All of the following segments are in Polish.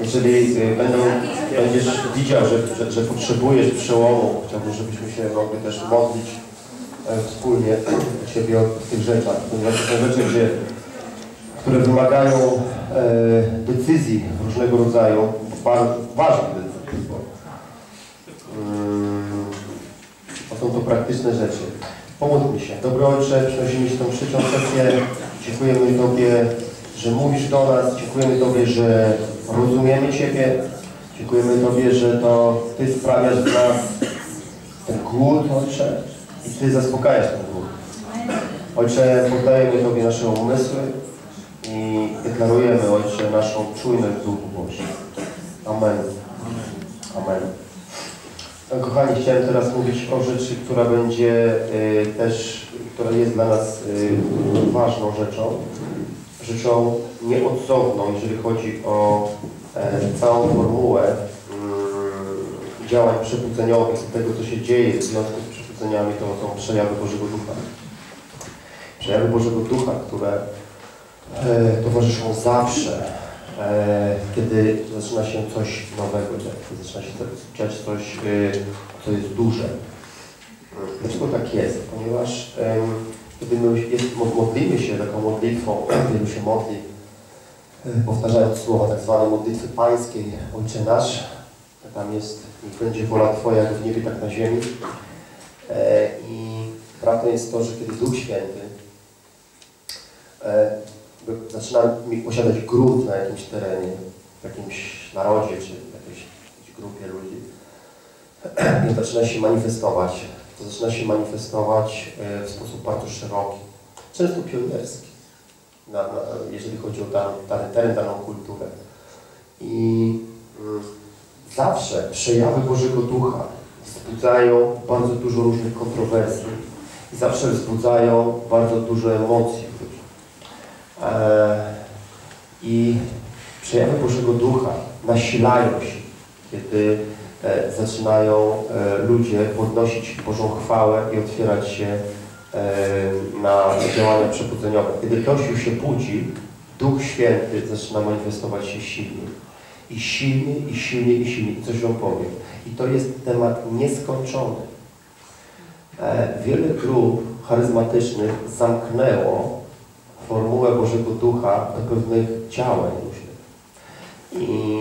jeżeli y, będą, będziesz widział, że, że, że potrzebujesz przełomu, chciałbym, żebyśmy się mogli też modlić e, wspólnie u Ciebie o tych rzeczach, ponieważ to są rzeczy, gdzie, które wymagają e, decyzji różnego rodzaju, bardzo ważnych decyzji. Bo, mm, są to praktyczne rzeczy. Pomódlmy się. Dobry Ojcze, przynosimy Ci tą trzecią sesję. Dziękujemy Tobie, że mówisz do nas. Dziękujemy Tobie, że rozumiemy Ciebie. Dziękujemy Tobie, że to Ty sprawiasz w nas ten głód, Ojcze, i Ty zaspokajasz ten głód. Ojcze, poddajemy Tobie nasze umysły i deklarujemy, Ojcze, naszą czujność w Duchu Bożym. Amen. Amen. Kochani, chciałem teraz mówić o rzeczy, która będzie y, też, która jest dla nas y, ważną rzeczą. Rzeczą nieodzowną, jeżeli chodzi o e, całą formułę mm, działań przebudzeniowych, tego, co się dzieje w związku z przebudzeniami, to są przejawy Bożego Ducha. Przejawy Bożego Ducha, które e, towarzyszą zawsze, e, kiedy zaczyna się coś nowego kiedy zaczyna się dziać coś, e, co jest duże. Dlaczego tak jest? Ponieważ kiedy my jest, modlimy się taką modlitwą, wielu się modli, e, powtarzając słowa tak zwane modlitwy pańskiej, Ojcze nasz, tam jest, niech będzie wola Twoja jak w niebie, tak na ziemi. E, I prawdą jest to, że kiedy Duch Święty e, zaczyna posiadać grunt na jakimś terenie, w jakimś narodzie, czy w jakiejś, jakiejś grupie ludzi, i zaczyna się manifestować. Zaczyna się manifestować e, w sposób bardzo szeroki, często pionerski, na, na, jeżeli chodzi o dan, dany teren, daną kulturę. I mm, zawsze przejawy Bożego Ducha wzbudzają bardzo dużo różnych kontrowersji i zawsze wzbudzają bardzo dużo emocji w ludziach. E, I przejawy Bożego Ducha nasilają się, kiedy zaczynają e, ludzie podnosić Bożą chwałę i otwierać się e, na działania przebudzeniowe. Kiedy Kościół się budzi, Duch Święty zaczyna manifestować się silniej. I silniej, i silniej, i silniej. Coś Wam powiem. I to jest temat nieskończony. E, wiele grup charyzmatycznych zamknęło formułę Bożego Ducha do pewnych działań. I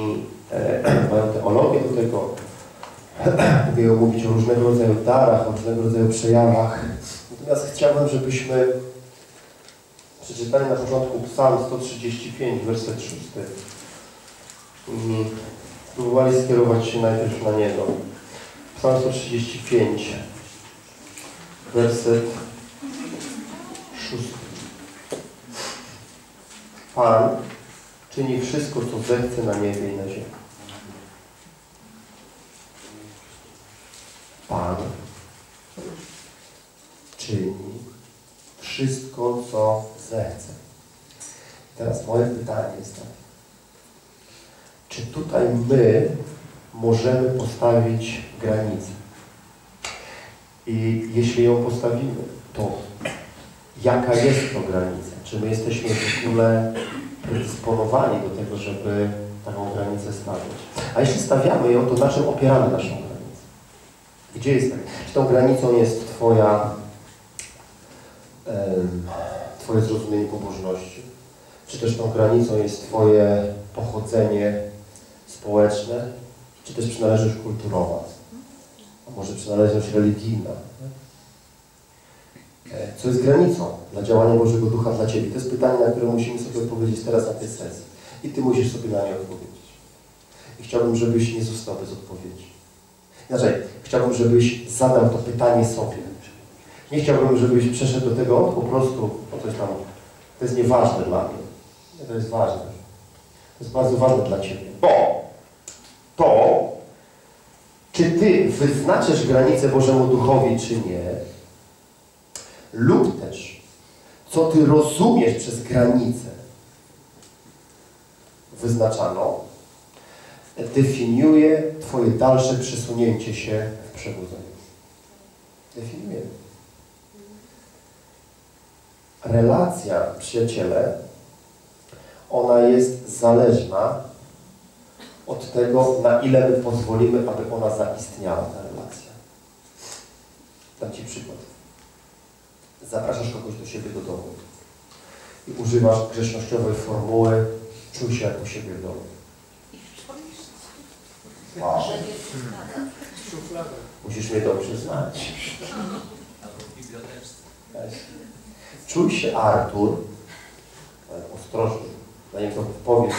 e, mają teologię do tego, mówią mówić o różnego rodzaju darach, o różnego rodzaju przejawach. Natomiast chciałbym, żebyśmy przeczytali na początku Psalm 135, werset 6 i spróbowali skierować się najpierw na niego. Psalm 135, werset 6. Pan czyni wszystko, co zechce na niebie i na ziemi. Pan czyni wszystko, co zechce. Teraz moje pytanie jest takie. Czy tutaj my możemy postawić granicę? I jeśli ją postawimy, to jaka jest to granica? Czy my jesteśmy w ogóle predysponowani do tego, żeby taką granicę stawiać? A jeśli stawiamy ją, to na czym opieramy naszą granicę? Gdzie jest? Czy tą granicą jest Twoja, Twoje zrozumienie pobożności? Czy też tą granicą jest Twoje pochodzenie społeczne? Czy też przynależność kulturowa? A może przynależność religijna? E, Co jest granicą dla działania Bożego Ducha dla Ciebie? To jest pytanie, na które musimy sobie odpowiedzieć teraz na tej sesji. I Ty musisz sobie na nie odpowiedzieć. I chciałbym, żebyś nie został bez odpowiedzi. Inaczej, chciałbym, żebyś zadał to pytanie sobie. Nie chciałbym, żebyś przeszedł do tego po prostu, o coś tam, to jest nieważne dla mnie. Nie, to jest ważne. To jest bardzo ważne dla Ciebie. Bo to, czy Ty wyznaczysz granicę Bożemu Duchowi, czy nie, lub też, co Ty rozumiesz przez granicę wyznaczaną, definiuje Twoje dalsze przesunięcie się w przebudzeniu. Definiuje. Relacja, przyjaciele, ona jest zależna od tego, na ile my pozwolimy, aby ona zaistniała, ta relacja. Dam Ci przykład. Zapraszasz kogoś do siebie do domu i używasz grzecznościowej formuły czuj się jak u siebie w domu. Wow. Musisz mnie dobrze znać. Czuj się Artur, ostrożnie, zanim to powiesz,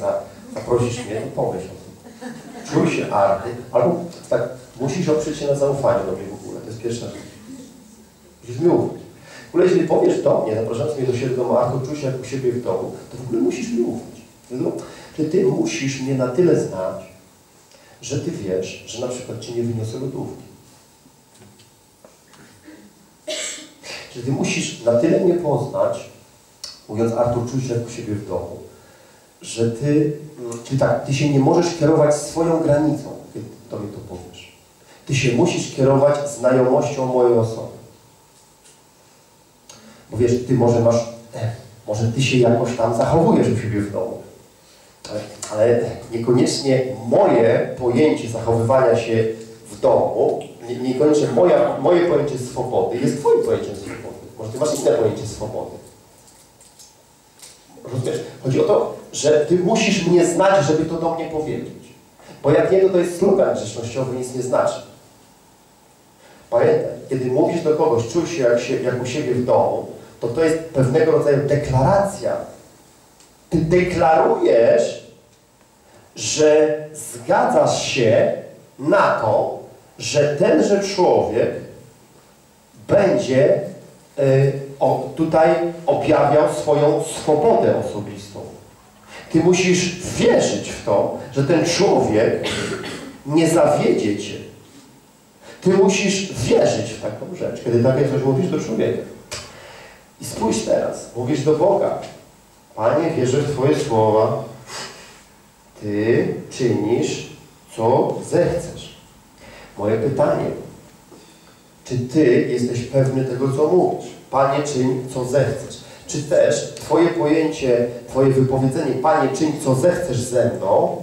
za, zaprosisz mnie, to pomyśl o tym. Czuj się Artur, albo tak, musisz oprzeć się na zaufaniu do mnie w ogóle, to jest pierwsza rzecz. Musisz mi ufać. W ogóle jeśli powiesz do mnie, zapraszając mnie do siebie do domu, Artur, czuj się jak u siebie w domu, to w ogóle musisz mi ufać. No, że ty musisz mnie na tyle znać, że ty wiesz, że na przykład ci nie wyniosę lodówki. Że ty musisz na tyle mnie poznać, mówiąc Artur, czuj się jak u siebie w domu, że ty, ty tak, ty się nie możesz kierować swoją granicą, kiedy do mnie to powiesz. Ty się musisz kierować znajomością mojej osoby. Bo wiesz, ty może masz, e, może ty się jakoś tam zachowujesz u siebie w domu. Ale, ale niekoniecznie moje pojęcie zachowywania się w domu, nie, niekoniecznie moja, moje pojęcie swobody jest twoim pojęciem swobody. Może ty masz inne pojęcie swobody. Rozumiesz? Chodzi o to, że ty musisz mnie znać, żeby to do mnie powiedzieć. Bo jak nie, to to jest slogan grzecznościowy, nic nie znaczy. Pamiętaj, kiedy mówisz do kogoś, czuj się jak, się jak u siebie w domu, to to jest pewnego rodzaju deklaracja. Ty deklarujesz, że zgadzasz się na to, że tenże człowiek będzie y, o, tutaj objawiał swoją swobodę osobistą. Ty musisz wierzyć w to, że ten człowiek nie zawiedzie cię. Ty musisz wierzyć w taką rzecz, kiedy takie coś mówisz do człowieka. I spójrz teraz, mówisz do Boga. Panie, wierzę w Twoje słowa. Ty czynisz, co zechcesz. Moje pytanie. Czy Ty jesteś pewny tego, co mówisz? Panie, czyń, co zechcesz. Czy też Twoje pojęcie, Twoje wypowiedzenie, Panie, czyń, co zechcesz ze mną,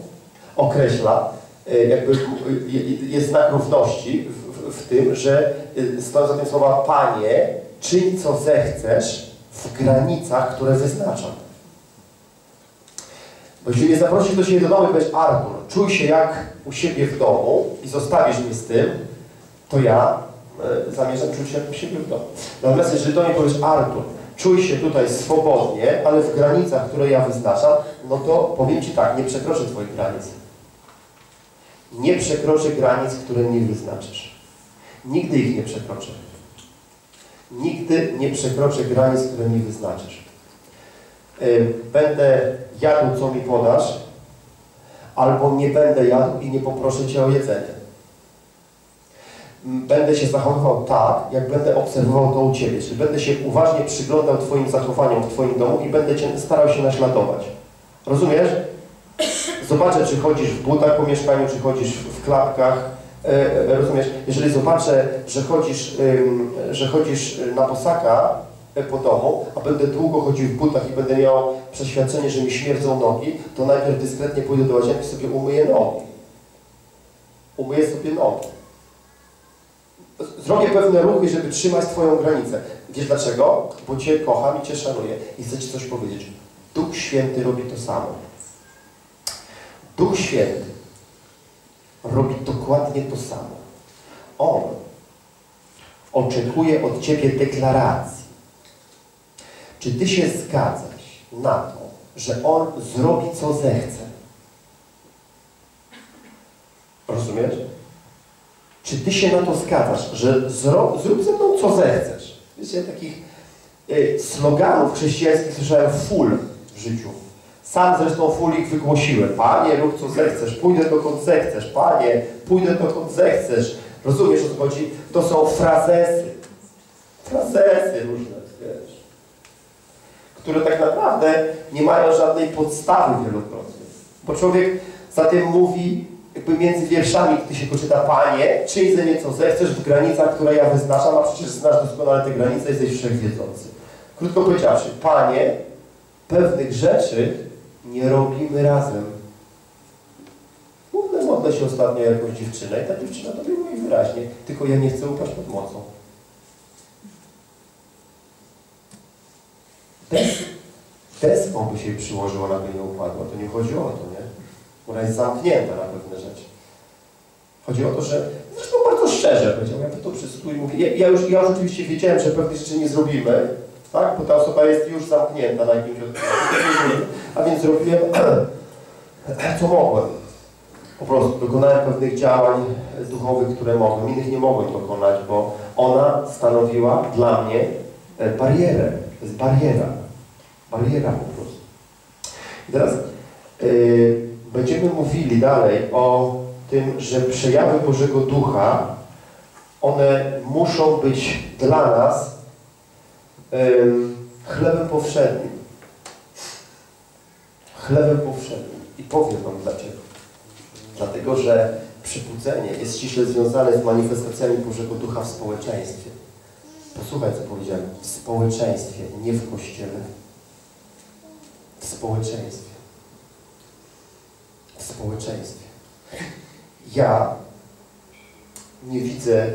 określa, jakby jest znak równości w, w, w tym, że stoją za tym słowa Panie, czyń, co zechcesz w granicach, które wyznaczam. Bo jeśli mnie zaprosisz do siebie do domu i powiesz, Artur, czuj się jak u siebie w domu i zostawisz mnie z tym, to ja e, zamierzam czuć się jak u siebie w domu. Natomiast jeżeli do mnie powiesz, Artur, czuj się tutaj swobodnie, ale w granicach, które ja wyznaczam, no to powiem Ci tak, nie przekroczę Twoich granic. Nie przekroczę granic, które mi wyznaczysz. Nigdy ich nie przekroczę. Nigdy nie przekroczę granic, które mi wyznaczysz. Będę jadł, co mi podasz, albo nie będę jadł i nie poproszę Cię o jedzenie. Będę się zachowywał tak, jak będę obserwował to u Ciebie. Czyli będę się uważnie przyglądał Twoim zachowaniom w Twoim domu i będę Cię starał się naśladować. Rozumiesz? Zobaczę, czy chodzisz w butach po mieszkaniu, czy chodzisz w klapkach. E, rozumiesz? Jeżeli zobaczę, że chodzisz, że chodzisz na posaka po domu, a będę długo chodził w butach i będę miał przeświadczenie, że mi śmierdzą nogi, to najpierw dyskretnie pójdę do łazienki i sobie umyję nogi. Umyję sobie nogi. Zrobię pewne ruchy, żeby trzymać Twoją granicę. Wiesz dlaczego? Bo Cię kocham i Cię szanuję i chcę Ci coś powiedzieć. Duch Święty robi to samo. Duch Święty robi dokładnie to samo. On oczekuje od Ciebie deklaracji. Czy Ty się zgadzasz na to, że On zrobi co zechce? Rozumiesz? Czy Ty się na to zgadzasz, że zrób, zrób ze mną co zechcesz? Wiecie, takich y, sloganów chrześcijańskich słyszałem full w życiu. Sam zresztą full ich wygłosiłem. Panie, rób co zechcesz, pójdę dokąd zechcesz. Panie, pójdę dokąd zechcesz. Rozumiesz o co chodzi? To są frazesy. Frazesy różne, wiesz. Które tak naprawdę nie mają żadnej podstawy wielokrotnie. Bo człowiek zatem mówi, jakby między wierszami, gdy się poczyta, Panie, czyń ze mnie co zechcesz w granicach, które ja wyznaczam, a przecież znasz doskonale te granice, jesteś wszechwiedzący. Krótko powiedziawszy, Panie, pewnych rzeczy nie robimy razem. ogląda się ostatnio jakąś dziewczynę i ta dziewczyna tobie mówi wyraźnie, tylko ja nie chcę upaść pod mocą. Deską by się przyłożyła, ona by nie upadła. To nie chodzi o to, nie? Ona jest zamknięta na pewne rzeczy. Chodzi o to, że zresztą bardzo szczerze powiedział, ja to i mówię, ja, ja, już, ja już oczywiście wiedziałem, że pewnych rzeczy nie zrobimy, tak? Bo ta osoba jest już zamknięta na jakimś. A więc zrobiłem co mogłem. Po prostu dokonałem pewnych działań duchowych, które mogłem. Innych nie mogłem dokonać, bo ona stanowiła dla mnie e, barierę. To jest bariera. Bariera po prostu. I teraz yy, będziemy mówili dalej o tym, że przejawy Bożego Ducha, one muszą być dla nas yy, chlebem powszednim. Chlebem powszednim. I powiem Wam dlaczego. Dlatego, że przybudzenie jest ściśle związane z manifestacjami Bożego Ducha w społeczeństwie. Posłuchaj, co powiedziałem. W społeczeństwie, nie w Kościele. W społeczeństwie. W społeczeństwie. Ja nie widzę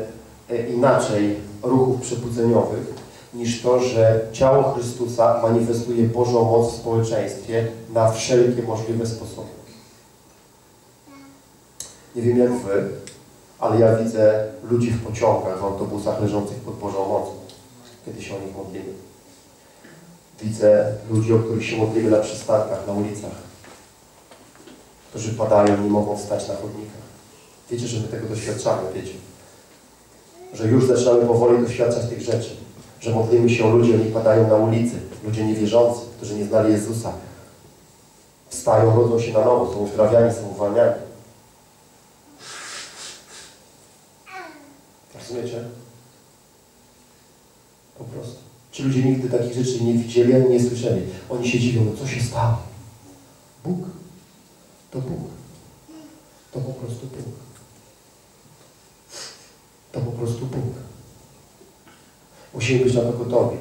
e, inaczej ruchów przebudzeniowych niż to, że ciało Chrystusa manifestuje Bożą moc w społeczeństwie na wszelkie możliwe sposoby. Nie wiem jak Wy, ale ja widzę ludzi w pociągach, w autobusach leżących pod Bożą mocą, kiedy się o nich modlimy. Widzę ludzi, o których się modlimy na przystankach, na ulicach, którzy padają i mogą wstać na chodnikach. Wiecie, że my tego doświadczamy, wiecie. Że już zaczynamy powoli doświadczać tych rzeczy. Że modlimy się o ludzi, oni padają na ulicy. Ludzie niewierzący, którzy nie znali Jezusa. Wstają, rodzą się na nowo, są uzdrawiani, są uwalniani. Rozumiecie? Po prostu. Ci ludzie nigdy takich rzeczy nie widzieli ani nie słyszeli. Oni się dziwią, no co się stało? Bóg. To Bóg. To po prostu Bóg. To po prostu Bóg. Musimy być na to gotowi.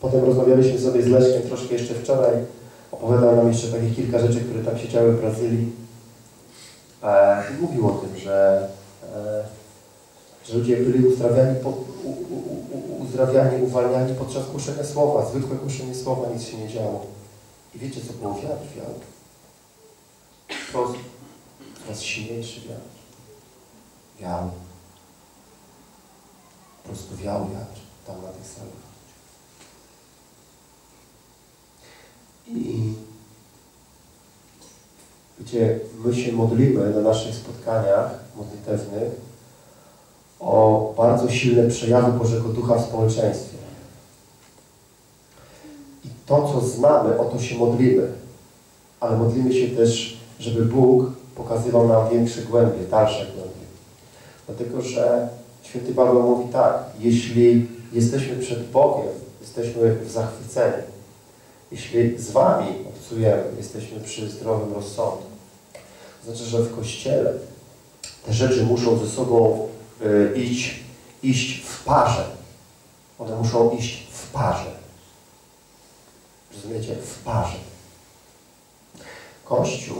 Potem rozmawialiśmy sobie z Leszkiem troszkę jeszcze wczoraj. Opowiadał nam jeszcze takich kilka rzeczy, które tam się działy w Brazylii. E, mówił o tym, że, e, ludzie byli uzdrawiani, po, u, u, uzdrawiani, uwalniani podczas głoszenia słowa. Zwykłe głoszenie słowa, nic się nie działo. I wiecie, co było wiatr wiał? Coraz, coraz silniejszy wiatr. Wiał. Po prostu wiał wiatr tam na tych salach. I gdzie my się modlimy na naszych spotkaniach modlitewnych o bardzo silne przejawy Bożego Ducha w społeczeństwie. I to, co znamy, o to się modlimy. Ale modlimy się też, żeby Bóg pokazywał nam większe głębie, dalsze głębie. Dlatego, że Święty Paweł mówi tak, jeśli jesteśmy przed Bogiem, jesteśmy w zachwyceniu. Jeśli z Wami obcujemy, jesteśmy przy zdrowym rozsądku. Znaczy, że w Kościele te rzeczy muszą ze sobą iść, iść w parze. One muszą iść w parze. Rozumiecie? W parze. Kościół,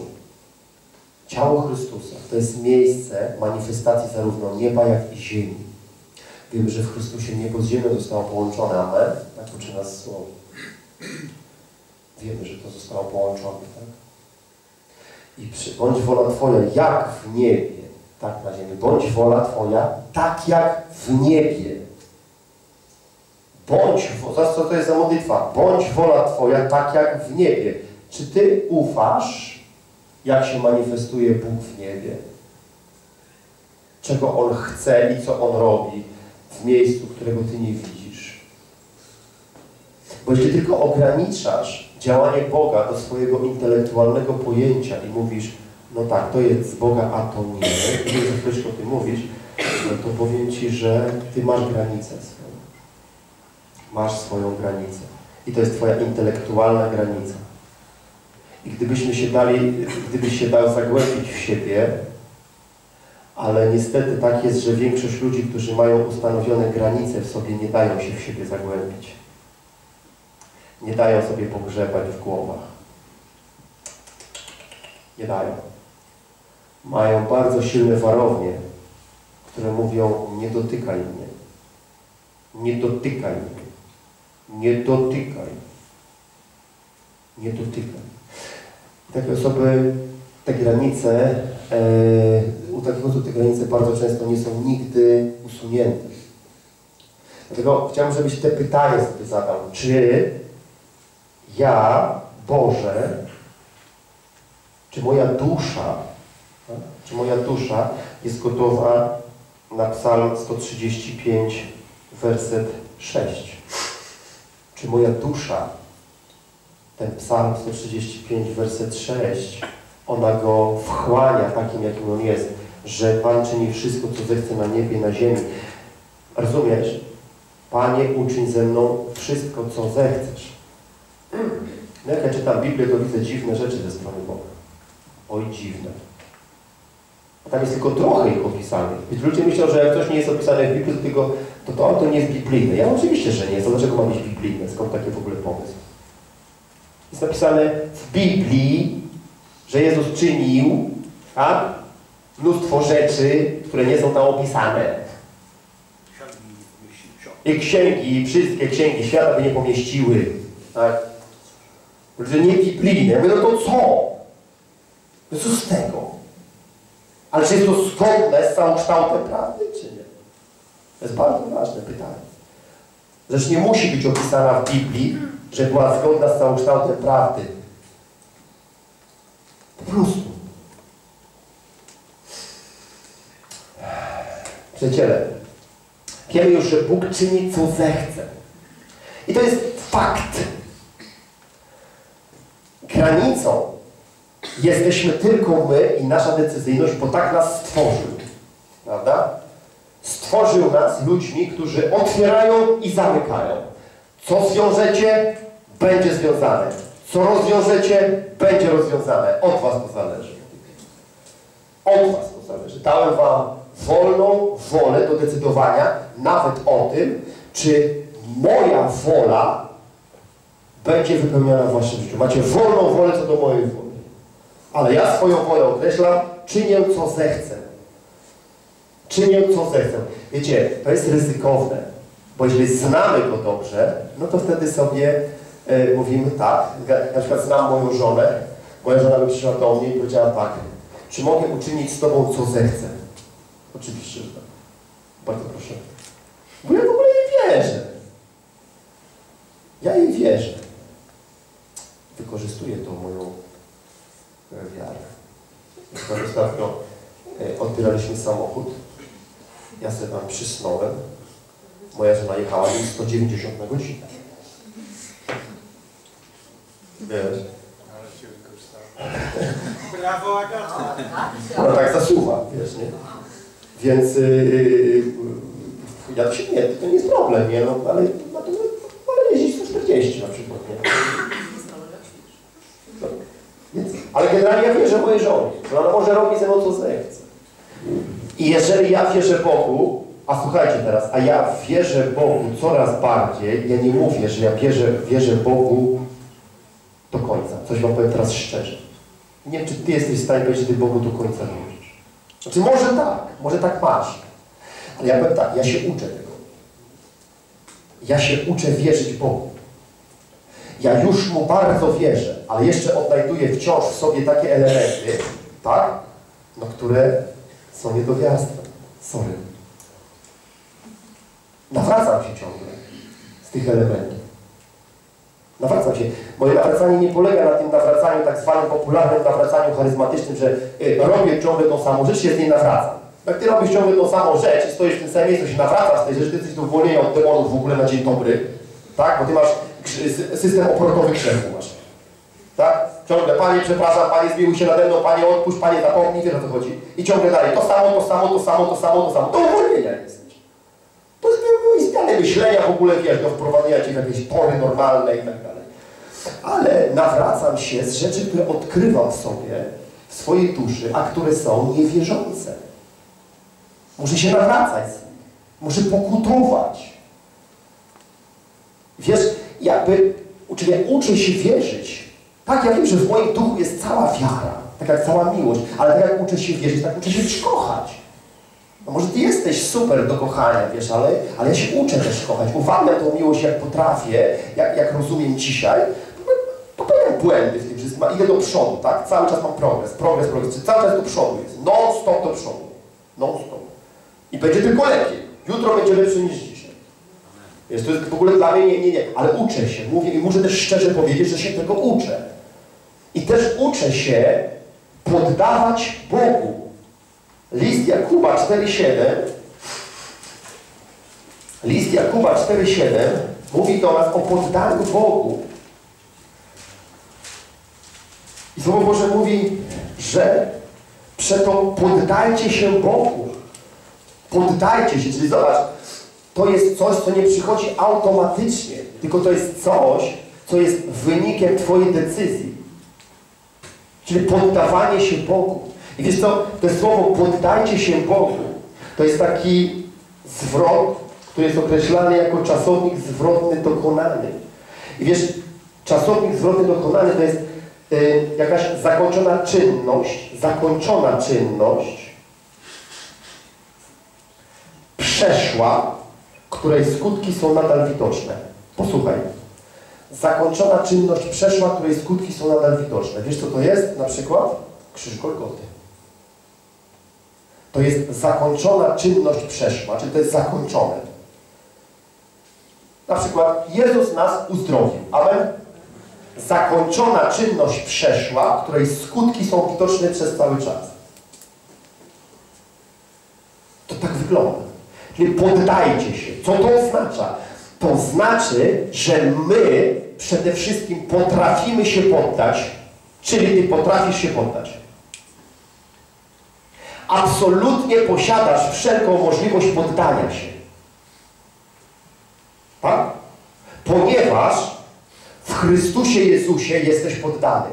ciało Chrystusa, to jest miejsce manifestacji zarówno nieba, jak i ziemi. Wiemy, że w Chrystusie niebo z ziemią zostało połączone. Amen? Tak uczy nas Słowo. Wiemy, że to zostało połączone, tak? I przy, bądź wola Twoja jak w niebie, tak na ziemi. Bądź wola Twoja tak jak w niebie. Bądź, zobacz co to jest za modlitwa. Bądź wola Twoja tak jak w niebie. Czy Ty ufasz, jak się manifestuje Bóg w niebie? Czego On chce i co On robi w miejscu, którego Ty nie widzisz? Bo jeśli tylko ograniczasz działanie Boga do swojego intelektualnego pojęcia i mówisz, no tak, to jest z Boga, a to nie, i nie za chwileczkę o tym mówisz, no to powiem Ci, że Ty masz granicę swoją. Masz swoją granicę. I to jest Twoja intelektualna granica. I gdybyśmy się dali, gdybyś się dał zagłębić w siebie, ale niestety tak jest, że większość ludzi, którzy mają ustanowione granice w sobie, nie dają się w siebie zagłębić. Nie dają sobie pogrzebać w głowach. Nie dają. Mają bardzo silne warownie, które mówią nie dotykaj mnie. Nie dotykaj mnie. Nie dotykaj. Nie dotykaj. Takie osoby, te granice, e, u takich osób te granice bardzo często nie są nigdy usunięte. Dlatego chciałbym, żebyś te pytanie sobie zadał. Czy ja, Boże, czy moja dusza? Czy moja dusza jest gotowa na psalm 135, werset 6? Czy moja dusza, ten psalm 135, werset 6, ona go wchłania takim, jakim on jest, że Pan czyni wszystko, co zechce na niebie, na ziemi. Rozumiesz? Panie, uczyń ze mną wszystko, co zechcesz. No jak ja czytam Biblię, to widzę dziwne rzeczy ze strony Boga. Oj, dziwne. A tam jest tylko trochę ich opisanych. Więc ludzie myślą, że jak coś nie jest opisane w Biblii, to, tylko, to, to, to nie jest biblijne. Ja oczywiście, że nie jest. A dlaczego ma być biblijne? Skąd taki w ogóle pomysł? Jest napisane w Biblii, że Jezus czynił tak, mnóstwo rzeczy, które nie są tam opisane. I księgi, wszystkie księgi świata by nie pomieściły. Tak? Że nie biblijne. Ja mówię, no to co? No co z tego? Ale czy jest to zgodne z całą kształtem prawdy, czy nie? To jest bardzo ważne pytanie. Zresztą nie musi być opisana w Biblii, że była zgodna z całą kształtem prawdy. Po prostu. Przyjaciele, wiemy już, że Bóg czyni co zechce. I to jest fakt. Granicą jesteśmy tylko my i nasza decyzyjność, bo tak nas stworzył. Prawda? Stworzył nas ludźmi, którzy otwierają i zamykają. Co zwiążecie, będzie związane. Co rozwiążecie, będzie rozwiązane. Od Was to zależy. Od Was to zależy. Dałem Wam wolną wolę do decydowania nawet o tym, czy moja wola będzie wypełniana w Waszym życiu. Macie wolną wolę co do mojej woli. Ale ja swoją wolę określam, czynię co zechcę. Czynię co zechcę. Wiecie, to jest ryzykowne, bo jeżeli znamy go dobrze, no to wtedy sobie e, mówimy tak, na przykład znam moją żonę, moja żona by przyszła do mnie i powiedziała tak, czy mogę uczynić z Tobą co zechcę? Oczywiście, że tak. Bardzo proszę. Bo ja w ogóle jej wierzę. Ja jej wierzę. Wykorzystuję tą moją wiarę. Na ostatnio e, odbieraliśmy samochód. Ja sobie tam przysnąłem. Moja żona jechała mi 190 na godzinę. Wiesz? Brawo Agata. No tak zasuwa, wiesz, nie? Więc yy, ja się nie, to nie jest problem, nie? No, ale wolę jeździć 140 na przykład, nie? No, więc, ale generalnie ja wierzę mojej żonie, że ona może robić ze mną co zechce. I jeżeli ja wierzę Bogu, a słuchajcie teraz, a ja wierzę Bogu coraz bardziej, ja nie mówię, że ja wierzę, wierzę Bogu do końca. Coś wam powiem teraz szczerze. Nie wiem, czy ty jesteś w stanie powiedzieć, że ty Bogu do końca wierzysz. Znaczy może tak, może tak masz. Ale ja powiem tak, ja się uczę tego. Ja się uczę wierzyć Bogu. Ja już Mu bardzo wierzę, ale jeszcze odnajduję wciąż w sobie takie elementy, tak? No, które są niedowiarstwem. Sorry. Nawracam się ciągle z tych elementów. Nawracam się. Moje nawracanie nie polega na tym nawracaniu tak zwanym popularnym nawracaniu charyzmatycznym, że y, robię ciągle tą samą rzecz, się z niej nawracam. Jak ty robisz ciągle tą samą rzecz i stoisz w tym samym miejscu, się nawracasz tej rzeczy, ty jesteś do uwolnienia od demonów w ogóle na dzień dobry, tak? Bo ty masz system obrotowy krzewu masz. Tak? Ciągle, Panie, przepraszam, Panie, zmiłuj się nade mną, Panie, odpuść, Panie, zapomnij, wiesz o co chodzi. I ciągle dalej, to samo, to samo, to samo, to samo, to samo. Do uwolnienia jesteś. To jest zmiany myślenia w ogóle, wiesz, do wprowadzenia cię w jakieś pory normalne i tak dalej. Ale nawracam się z rzeczy, które odkrywam sobie, w swojej duszy, a które są niewierzące. Muszę się nawracać z nich. Muszę pokutować. Wiesz, jakby, czyli ja uczę się wierzyć. Tak, ja wiem, że w moim duchu jest cała wiara. Tak tak cała miłość. Ale tak jak uczę się wierzyć, tak uczę się kochać. No może ty jesteś super do kochania, wiesz, ale, ale ja się uczę też kochać. Uwalniam tą miłość jak potrafię, jak, jak rozumiem dzisiaj. Popełniam błędy w tym wszystkim, a idę do przodu, tak? Cały czas mam progres, progres, progres. Cały czas do przodu jest. Non stop do przodu. Non stop. I będzie tylko lepiej. Jutro będzie lepsze niż dzisiaj. Jest to jest w ogóle dla mnie nie, nie, nie. Ale uczę się, mówię i muszę też szczerze powiedzieć, że się tego uczę. I też uczę się poddawać Bogu. List Jakuba 4,7 List Jakuba 4,7 mówi do nas o poddaniu Bogu. I Słowo Boże mówi, że przeto poddajcie się Bogu. Poddajcie się, czyli zobacz, to jest coś, co nie przychodzi automatycznie, tylko to jest coś, co jest wynikiem Twojej decyzji. Czyli poddawanie się Bogu. I wiesz co, to słowo poddajcie się Bogu, to jest taki zwrot, który jest określany jako czasownik zwrotny dokonany. I wiesz, czasownik zwrotny dokonany to jest y, jakaś zakończona czynność, zakończona czynność, przeszła, której skutki są nadal widoczne. Posłuchaj. Zakończona czynność przeszła, której skutki są nadal widoczne. Wiesz co to jest? Na przykład krzyż Golgoty. To jest zakończona czynność przeszła, czyli to jest zakończone. Na przykład Jezus nas uzdrowił. Amen? Zakończona czynność przeszła, której skutki są widoczne przez cały czas. To tak wygląda. Poddajcie się. Co to oznacza? To znaczy, że my przede wszystkim potrafimy się poddać, czyli Ty potrafisz się poddać. Absolutnie posiadasz wszelką możliwość poddania się. Tak? Ponieważ w Chrystusie Jezusie jesteś poddany.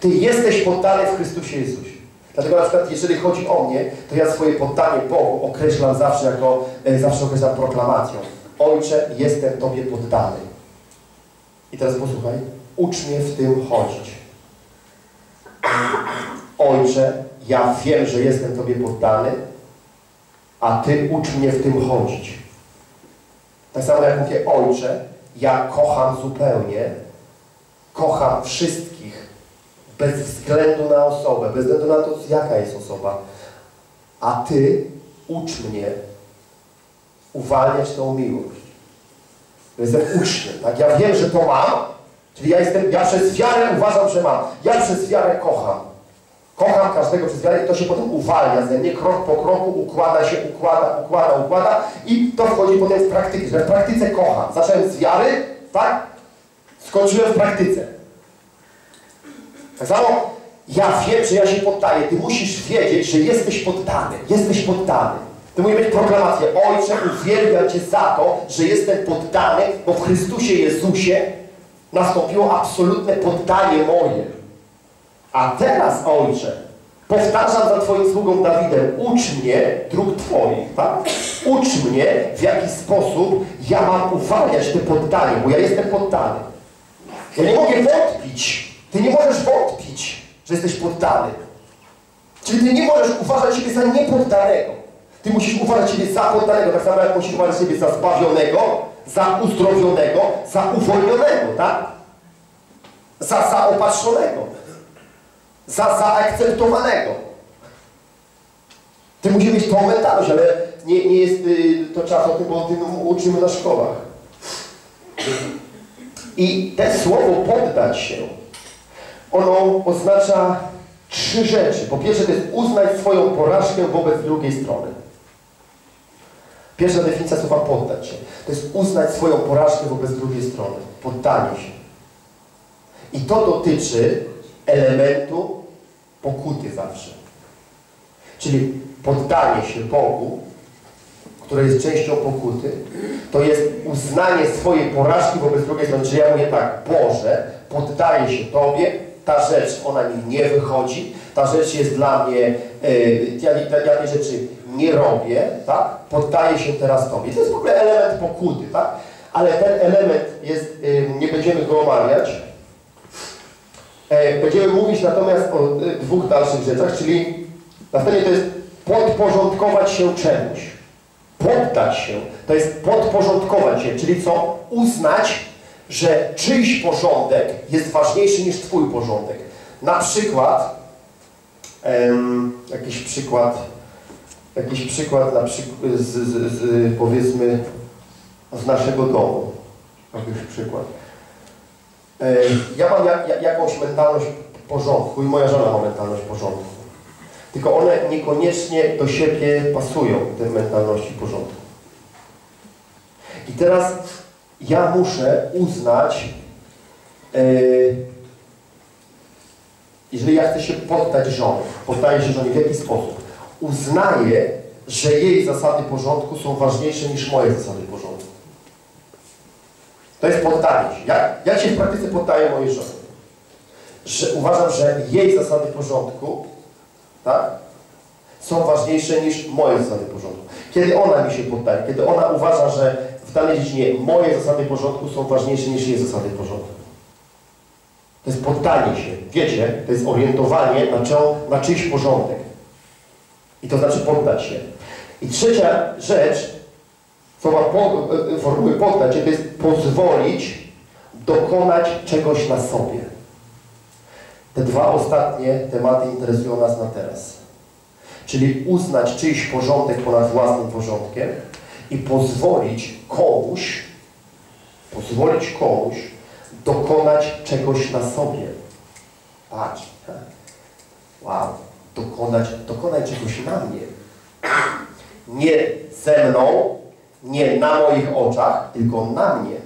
Ty jesteś poddany w Chrystusie Jezusie. Dlatego na przykład, jeżeli chodzi o mnie, to ja swoje poddanie Bogu określam zawsze jako, e, zawsze określam proklamacją. Ojcze, jestem Tobie poddany. I teraz posłuchaj. Ucz mnie w tym chodzić. Ojcze, ja wiem, że jestem Tobie poddany, a Ty ucz mnie w tym chodzić. Tak samo jak mówię, Ojcze, ja kocham zupełnie, kocham wszystkich, bez względu na osobę, bez względu na to, jaka jest osoba. A Ty ucz mnie uwalniać tą miłość. Jestem uczniem, tak? Ja wiem, że to mam, czyli ja jestem, ja przez wiarę uważam, że mam. Ja przez wiarę kocham. Kocham każdego przez wiarę i to się potem uwalnia ze mnie, krok po kroku układa się, układa, układa, układa i to wchodzi potem w praktykę, że w praktyce kocham. Zacząłem z wiary, tak? Skończyłem w praktyce. Tak samo ja wiem, że ja się poddaję. Ty musisz wiedzieć, że jesteś poddany. Jesteś poddany. To musi być proklamacja. Ojcze, uwielbiam Cię za to, że jestem poddany, bo w Chrystusie Jezusie nastąpiło absolutne poddanie moje. A teraz, Ojcze, powtarzam za Twoim sługą Dawidem, ucz mnie dróg Twoich, tak? Ucz mnie, w jaki sposób ja mam uwalniać te poddanie, bo ja jestem poddany. Ja nie mogę wątpić. Ty nie możesz wątpić, że jesteś poddany. Czyli Ty nie możesz uważać siebie za niepoddanego. Ty musisz uważać siebie za poddanego, tak samo jak musisz uważać siebie za zbawionego, za uzdrowionego, za uwolnionego, tak? Za zaopatrzonego, za zaakceptowanego. Ty musisz mieć tą mentalność, ale nie, nie jest y, to czas o tym, bo o tym uczymy na szkołach. I te słowo poddać się, ono oznacza trzy rzeczy. Po pierwsze, to jest uznać swoją porażkę wobec drugiej strony. Pierwsza definicja słowa poddać się. To jest uznać swoją porażkę wobec drugiej strony. Poddanie się. I to dotyczy elementu pokuty zawsze. Czyli poddanie się Bogu, które jest częścią pokuty, to jest uznanie swojej porażki wobec drugiej strony. Czyli ja mówię tak, Boże, poddaję się Tobie, ta rzecz, ona mi nie wychodzi, ta rzecz jest dla mnie, yy, ja, ja, tej rzeczy nie robię, tak? Poddaję się teraz Tobie. To jest w ogóle element pokuty, tak? Ale ten element jest, yy, nie będziemy go omawiać, E, Będziemy mówić natomiast o e, dwóch dalszych rzeczach, czyli następnie to jest podporządkować się czemuś. Poddać się, to jest podporządkować się, czyli co? Uznać, że czyjś porządek jest ważniejszy niż Twój porządek. Na przykład, em, jakiś przykład, jakiś przykład na przyk z, z, z, powiedzmy z naszego domu. Jakiś przykład. E, Ja mam jak, jak, jakąś mentalność porządku i moja żona ma mentalność porządku. Tylko one niekoniecznie do siebie pasują, te mentalności porządku. I teraz ja muszę uznać, e, jeżeli ja chcę się poddać żonie, poddaję się żonie w jaki sposób? Uznaję, że jej zasady porządku są ważniejsze niż moje zasady porządku. To jest poddanie się. Jak, jak się w praktyce poddaję mojej żonie? Że uważam, że jej zasady porządku tak, są ważniejsze niż moje zasady porządku. Kiedy ona mi się poddaje, kiedy ona uważa, że w danej dziedzinie moje zasady porządku są ważniejsze niż jej zasady porządku. To jest poddanie się. Wiecie, to jest orientowanie na, czą, na czyjś porządek. I to znaczy poddać się. I trzecia rzecz, słowa po, formuły poddać się, to jest pozwolić dokonać czegoś na sobie. Te dwa ostatnie tematy interesują nas na teraz. Czyli uznać czyjś porządek ponad własnym porządkiem i pozwolić komuś, pozwolić komuś dokonać czegoś na sobie. Patrz. Wow. Dokonać, dokonać czegoś na mnie. Nie ze mną, nie na moich oczach, tylko na mnie.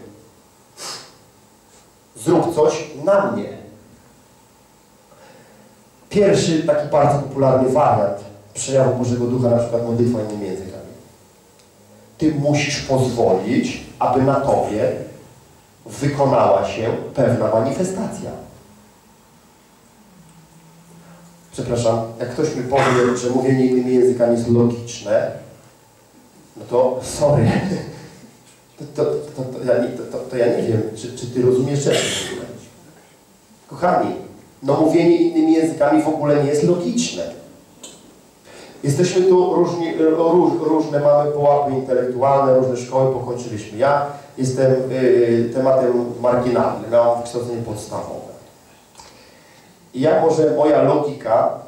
Zrób coś na mnie. Pierwszy taki bardzo popularny wariant przejawu Bożego Ducha, na przykład modlitwa innymi językami. Ty musisz pozwolić, aby na Tobie wykonała się pewna manifestacja. Przepraszam, jak ktoś mi powie, że mówienie innymi językami jest logiczne, no to sorry. To, to, to, to, ja, nie, to, ja nie wiem, czy, czy Ty rozumiesz rzeczy. Kochani, no mówienie innymi językami w ogóle nie jest logiczne. Jesteśmy tu różni, róż, różne, mamy pułapy intelektualne, różne szkoły pokończyliśmy. Ja jestem y, tematem marginalnym, mam wykształcenie podstawowe. I jak może moja logika,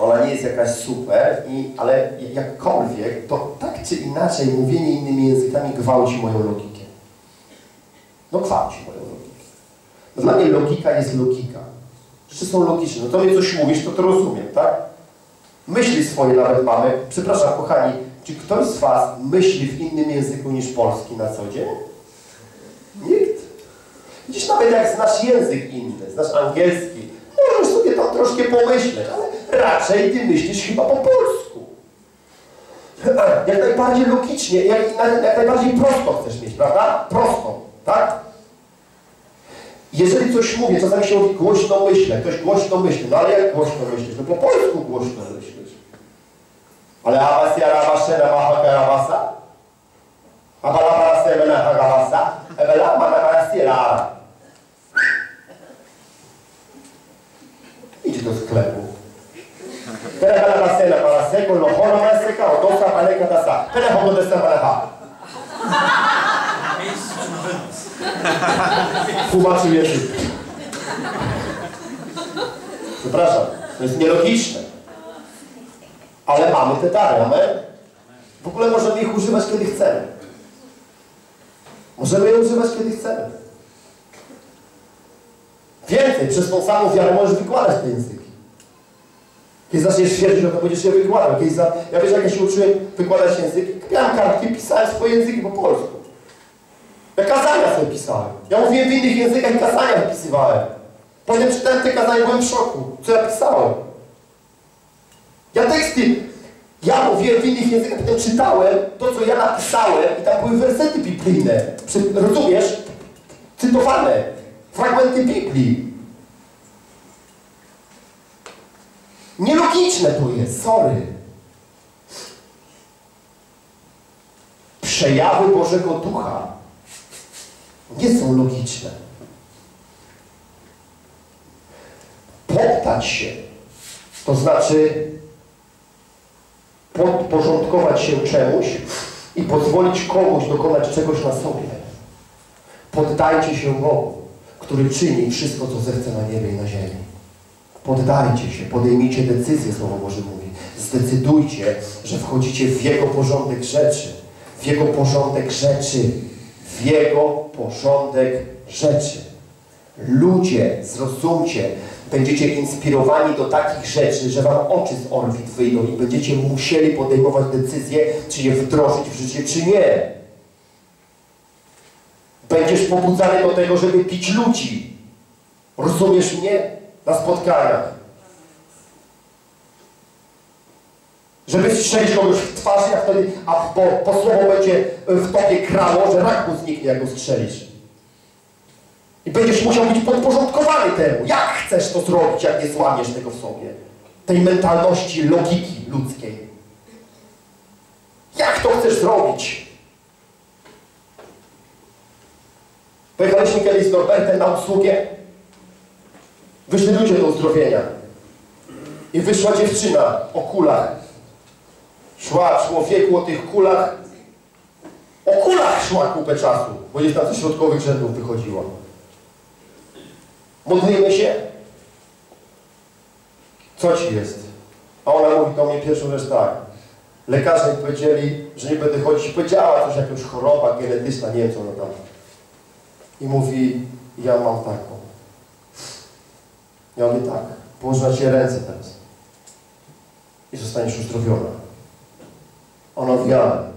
ona nie jest jakaś super, i, ale jakkolwiek, to tak czy inaczej mówienie innymi językami gwałci moją logikę. No gwałci moją logikę. Dla mnie logika jest logika. Rzeczy są logiczne. No to mnie coś mówisz, to to rozumiem, tak? Myśli swoje nawet mamy. Przepraszam, kochani, czy ktoś z Was myśli w innym języku niż polski na co dzień? Nikt. Widzisz, nawet jak znasz język inny, znasz angielski, możesz sobie tam troszkę pomyśleć, ale raczej Ty myślisz chyba po polsku. Jak najbardziej logicznie, jak, jak najbardziej prosto chcesz mieć, prawda? Prosto, tak? Jeżeli coś mówię, czasami się mówi głośno myślę, ktoś głośno myśli, no ale jak głośno myślisz? No po polsku głośno Ale abasia rabashe namaha karabasa? Abalabara semena hagabasa? Ebela managarasia lara. Idź do sklepu. Tere bala basena para seko no hono maseka o dosa paleka dasa. Tere hono desa paleha. Tłumaczył język. Przepraszam, to jest nielogiczne. Ale mamy te dary, amen? W ogóle możemy ich używać, kiedy chcemy. Możemy je używać, kiedy chcemy. Więcej, przez tą samą wiarę możesz wykładać te języki. Kiedy zaczniesz twierdzić, no to będziesz je wykładał. Kiedy za... Ja wiesz, jak ja się uczyłem wykładać języki? Miałem kartki, pisałem swoje języki po polsku. Ja kazania sobie pisałem. Ja mówiłem w innych językach i kazania wpisywałem. Potem czytałem te kazania byłem w szoku. Co ja pisałem? Ja teksty, ja mówiłem w innych językach, potem czytałem to, co ja napisałem i tam były wersety biblijne. Rozumiesz? Cytowane. Fragmenty Biblii. Nielogiczne to jest, sorry. Przejawy Bożego Ducha nie są logiczne. Poddać się, to znaczy podporządkować się czemuś i pozwolić komuś dokonać czegoś na sobie. Poddajcie się Bogu, który czyni wszystko, co zechce na niebie i na ziemi. Poddajcie się, podejmijcie decyzję, Słowo Boże mówi. Zdecydujcie, że wchodzicie w Jego porządek rzeczy. W Jego porządek rzeczy. W Jego porządek rzeczy. Ludzie, zrozumcie, będziecie inspirowani do takich rzeczy, że wam oczy z orbit wyjdą i będziecie musieli podejmować decyzję, czy je wdrożyć w życie, czy nie. Będziesz pobudzany do tego, żeby pić ludzi. Rozumiesz mnie? Na spotkaniach. Żeby strzelić kogoś w twarz, a wtedy, a bo, po słowo będzie w tobie grało, że rak zniknie, jak go strzelisz. I będziesz musiał być podporządkowany temu. Jak chcesz to zrobić, jak nie złamiesz tego w sobie? Tej mentalności, logiki ludzkiej. Jak to chcesz zrobić? Pojechaliśmy kiedyś z Norbertem na usługę. Wyszli ludzie do uzdrowienia. I wyszła dziewczyna o kulach. Szła człowieku o tych kulach. O kulach szła kupę czasu, bo gdzieś tam ze środkowych rzędów wychodziła. Modlimy się. Co ci jest? A ona mówi do mnie pierwszą rzecz tak. Lekarze mi powiedzieli, że nie będę chodzić. Powiedziała coś, jakaś choroba genetyczna, nie wiem co ona tam. I mówi, ja mam taką. Ja mówię tak, położ na Ciebie ręce teraz. I zostaniesz uzdrowiona. Ona mówi, ale.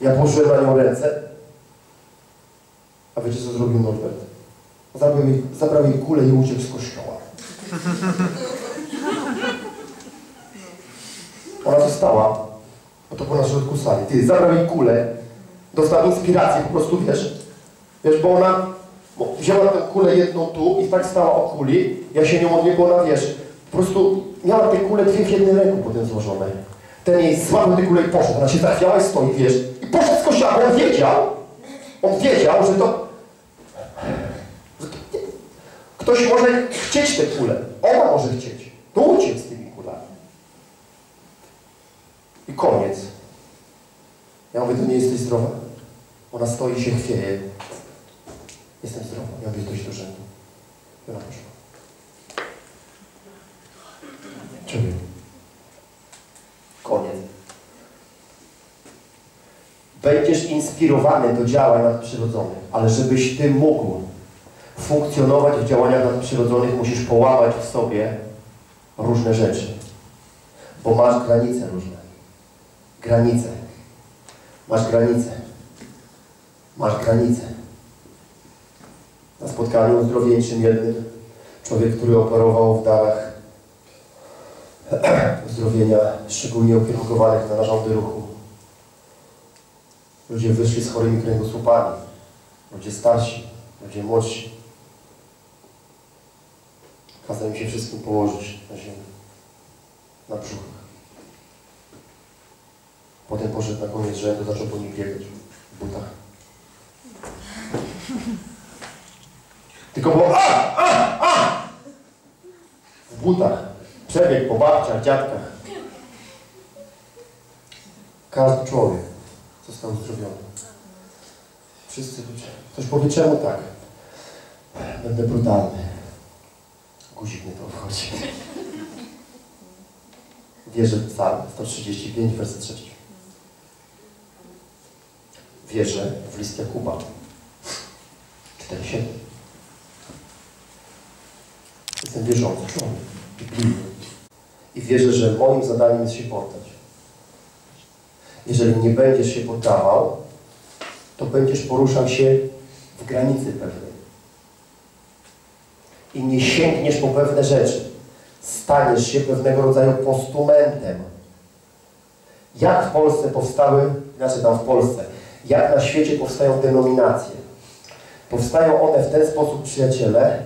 Ja położyłem na nią ręce. A wiecie co zrobił Norbert? Zabrał jej, zabrał jej kulę i uciekł z kościoła. Ona została, bo to było na środku sali. Ty, zabrał jej kulę, dostał inspirację, po prostu wiesz, wiesz, bo ona bo wzięła tę kulę jedną tu i tak stała o kuli, ja się nie modliłem, bo ona, wiesz, po prostu miała te kule dwie w jednym ręku potem złożone. Ten jej złapał tę kulę i poszedł, ona się zachwiała i stoi, wiesz, i poszedł z kościoła, bo on wiedział, on wiedział, że to Ktoś może chcieć tę kulę. Ona może chcieć. To uciec z tymi kulami. I koniec. Ja mówię, to nie jesteś zdrowa? Ona stoi się chwieje. Jestem zdrowa. Ja mówię, dojść do rzędu. I ona poszła. Człowiek. Koniec. Będziesz inspirowany do działań nadprzyrodzonych, ale żebyś Ty mógł funkcjonować w działaniach nadprzyrodzonych, musisz połamać w sobie różne rzeczy. Bo masz granice różne. Granice. Masz granice. Masz granice. Na spotkaniu uzdrowieńczym jednym człowiek, który operował w darach uzdrowienia, szczególnie ukierunkowanych na narządy ruchu. Ludzie wyszli z chorymi kręgosłupami. Ludzie starsi, ludzie młodsi. Kazał mi się wszystkim położyć na ziemię, na brzuch. Potem poszedł na koniec rzędu, zaczął po nim biegać w butach. Tylko było a, a, a! W butach. Przebieg po babciach, dziadkach. Każdy człowiek został uzdrowiony. Wszyscy ludzie. Ktoś powie, czemu tak? Będę brutalny. Guzik mnie to obchodzi. Wierzę w psalm 135, werset 3. Wierzę w list Jakuba 4,7. Jestem wierzący człowiek, biblijny. I wierzę, że moim zadaniem jest się poddać. Jeżeli nie będziesz się poddawał, to będziesz poruszał się w granicy pewnej. I nie sięgniesz po pewne rzeczy. Staniesz się pewnego rodzaju postumentem. Jak w Polsce powstały, znaczy tam w Polsce, jak na świecie powstają denominacje. Powstają one w ten sposób, przyjaciele,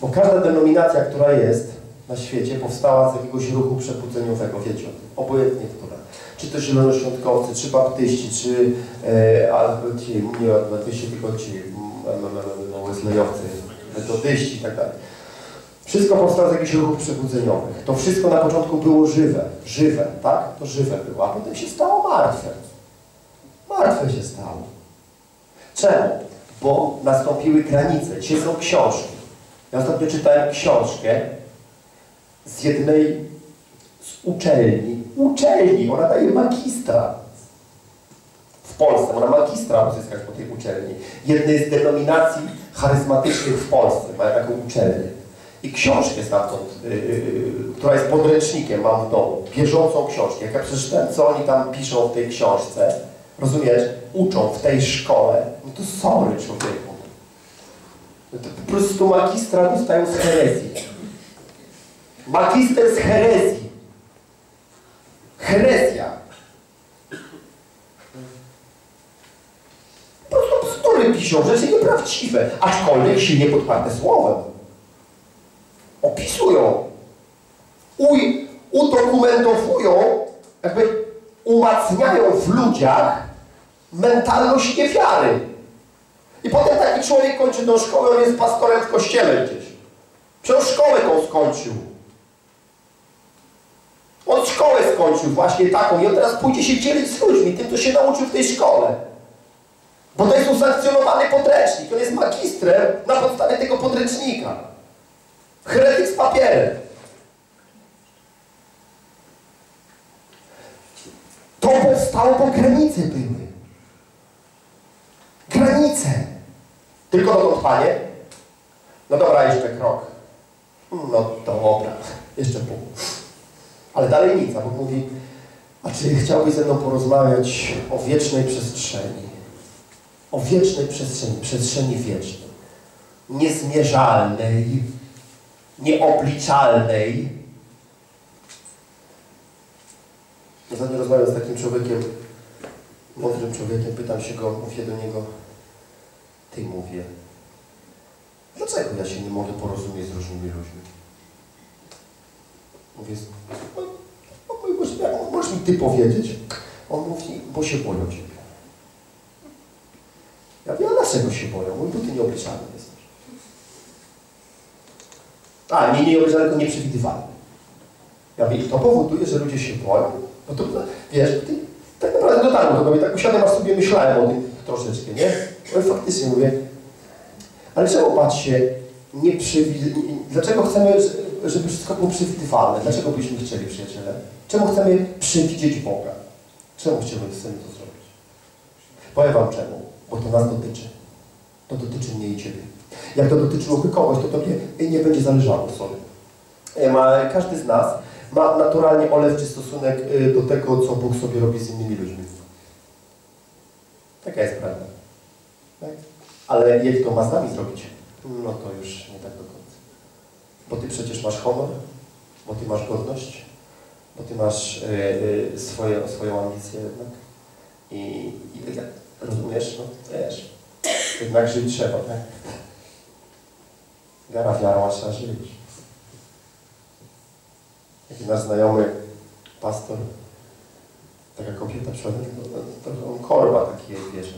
bo każda denominacja, która jest na świecie, powstała z jakiegoś ruchu przebudzeniowego, wiecie obojętnie która. Czy to zielonoświątkowcy, czy baptyści, czy e, a, ci, nie baptyści, tylko ci mm, wesleyowcy, metodyści i tak dalej. Wszystko powstało z jakichś ruchów przebudzeniowych. To wszystko na początku było żywe. Żywe, tak? To żywe było, a potem się stało martwe. Martwe się stało. Czemu? Bo nastąpiły granice. Dzisiaj są książki. Ja ostatnio czytałem książkę z jednej z uczelni. Uczelni! Ona daje magistra. Polsce. Ona magistra uzyskać po tej uczelni. Jednej z denominacji charyzmatycznych w Polsce. Mają taką uczelnię. I książkę stamtąd, yy, która jest podręcznikiem, mam w domu. Bieżącą książkę. Jak ja przeczytałem, co oni tam piszą w tej książce, rozumiesz, uczą w tej szkole, no to sorry człowieku. No to po prostu magistra dostają z herezji. Magister z herezji. Herezja. Po bzdury piszą, rzeczy nieprawdziwe, aczkolwiek silnie podparte słowem. Opisują. Uj, udokumentowują, jakby umacniają w ludziach mentalność niewiary. I potem taki człowiek kończy tą szkołę, on jest pastorem w kościele gdzieś. Przecież szkołę tą skończył. On szkołę skończył właśnie taką i on teraz pójdzie się dzielić z ludźmi, tym, co się nauczył w tej szkole. Bo to jest usankcjonowany podręcznik. On jest magistrem na podstawie tego podręcznika. Heretyk z papierem. To powstało, bo granice były. Granice. Tylko dotąd, Panie? No dobra, jeszcze krok. No dobra, jeszcze pół. Ale dalej nic, a Bóg mówi, a czy chciałbyś ze mną porozmawiać o wiecznej przestrzeni? O wiecznej przestrzeni, przestrzeni wiecznej. Niezmierzalnej, nieobliczalnej. Ostatnio rozmawiam z takim człowiekiem, mądrym człowiekiem, pytam się go, mówię do niego, ty mówię, dlaczego ja się nie mogę porozumieć z różnymi ludźmi? Mówię, no, no, możesz, mi ty powiedzieć? On mówi, bo się boją ciebie. Ja wiem, a dlaczego się boją? Mówi, bo ty nieobliczalny jesteś. A, nie nieobliczalny, tylko nieprzewidywalny. Ja mówię, to powoduje, że ludzie się boją. No to wiesz, ty, tak naprawdę dotarło do mnie, tak usiadłem, aż sobie myślałem o tym troszeczkę, nie? No i faktycznie mówię, ale czemu patrzcie, nie przewi... dlaczego chcemy, żeby wszystko było przewidywalne? Dlaczego byśmy chcieli, przyjaciele? Czemu chcemy przewidzieć Boga? Czemu chcemy, chcemy to zrobić? Powiem Wam czemu, bo to nas dotyczy. To dotyczy mnie i Ciebie. Jak to dotyczyłoby kogoś, to Tobie nie będzie zależało, sorry. Ma, każdy z nas ma naturalnie olewczy stosunek y, do tego, co Bóg sobie robi z innymi ludźmi. Taka jest prawda. Tak? Ale jak to ma z nami zrobić? No to już nie tak do końca. Bo Ty przecież masz honor, bo Ty masz godność, bo Ty masz y, swoje, swoją ambicję jednak. I, i tak, rozumiesz? No wiesz, jednak żyć trzeba, tak? Gara wiarą, a trzeba żyć. Jaki nasz znajomy pastor, taka kobieta przyszła, no, on korba taki jest, wiesz.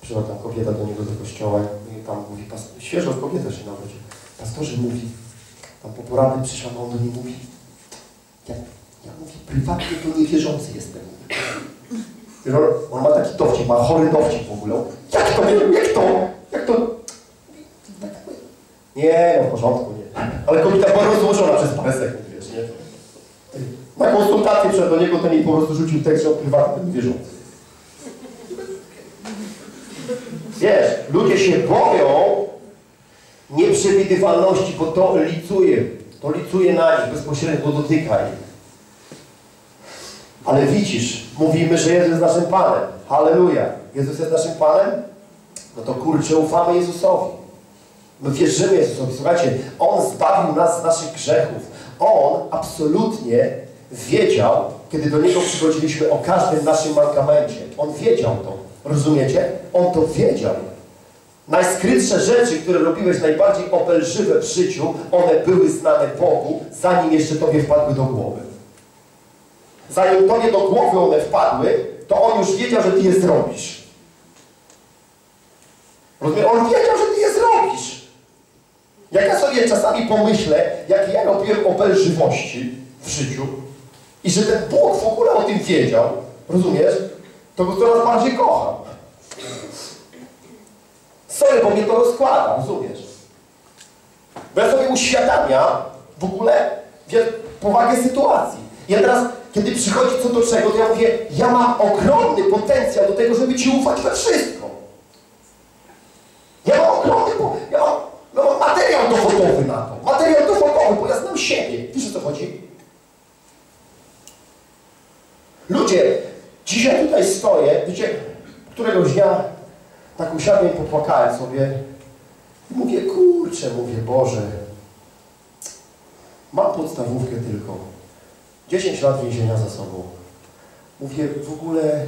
Przyszła tam kobieta do niego do kościoła i tam mówi, pastor, świeżo kobieta się nawróciła. Pastorze mówi, tam po porady przyszła, no on do niej mówi, ja, ja mówi, prywatnie to niewierzący jestem. On, ma taki dowcip, ma chory dowcip w ogóle. Jak to, jak to, jak to? Nie, no w porządku, nie. Ale kobieta była rozłożona przez parę sekund, wiesz, nie? Na konsultację przed do niego, ten jej po prostu rzucił tekst, że on wierzący. Wiesz, ludzie się boją nieprzewidywalności, bo to licuje. To licuje na nich, bezpośrednio dotyka ich. Ale widzisz, mówimy, że Jezus jest naszym Panem. Halleluja. Jezus jest naszym Panem? No to kurczę, ufamy Jezusowi. My wierzymy Jezusowi. Słuchajcie, On zbawił nas z naszych grzechów. On absolutnie wiedział, kiedy do Niego przychodziliśmy o każdym naszym mankamencie. On wiedział to. Rozumiecie? On to wiedział. Najskrytsze rzeczy, które robiłeś najbardziej obelżywe w życiu, one były znane Bogu, zanim jeszcze Tobie wpadły do głowy. Zanim Tobie do głowy one wpadły, to On już wiedział, że Ty je zrobisz. Rozumiesz? On wiedział, że Ty je zrobisz. Jak ja sobie czasami pomyślę, jak ja robiłem obelżywości w życiu i że ten Bóg w ogóle o tym wiedział, rozumiesz, to go coraz bardziej kocham. Sorry, bo mnie to rozkłada, rozumiesz? Bo ja sobie uświadamiam w ogóle wie, powagę sytuacji. Ja teraz, kiedy przychodzi co do czego, to ja mówię, ja mam ogromny potencjał do tego, żeby Ci ufać we wszystko. Ja mam ogromny, ja mam, ja mam materiał dowodowy na to. Materiał dowodowy, bo ja znam siebie. Wiesz o co chodzi? Ludzie, dzisiaj tutaj stoję, wiecie, któregoś dnia tak usiadłem i popłakałem sobie. I mówię, kurczę, mówię, Boże, mam podstawówkę tylko. 10 lat więzienia za sobą. Mówię, w ogóle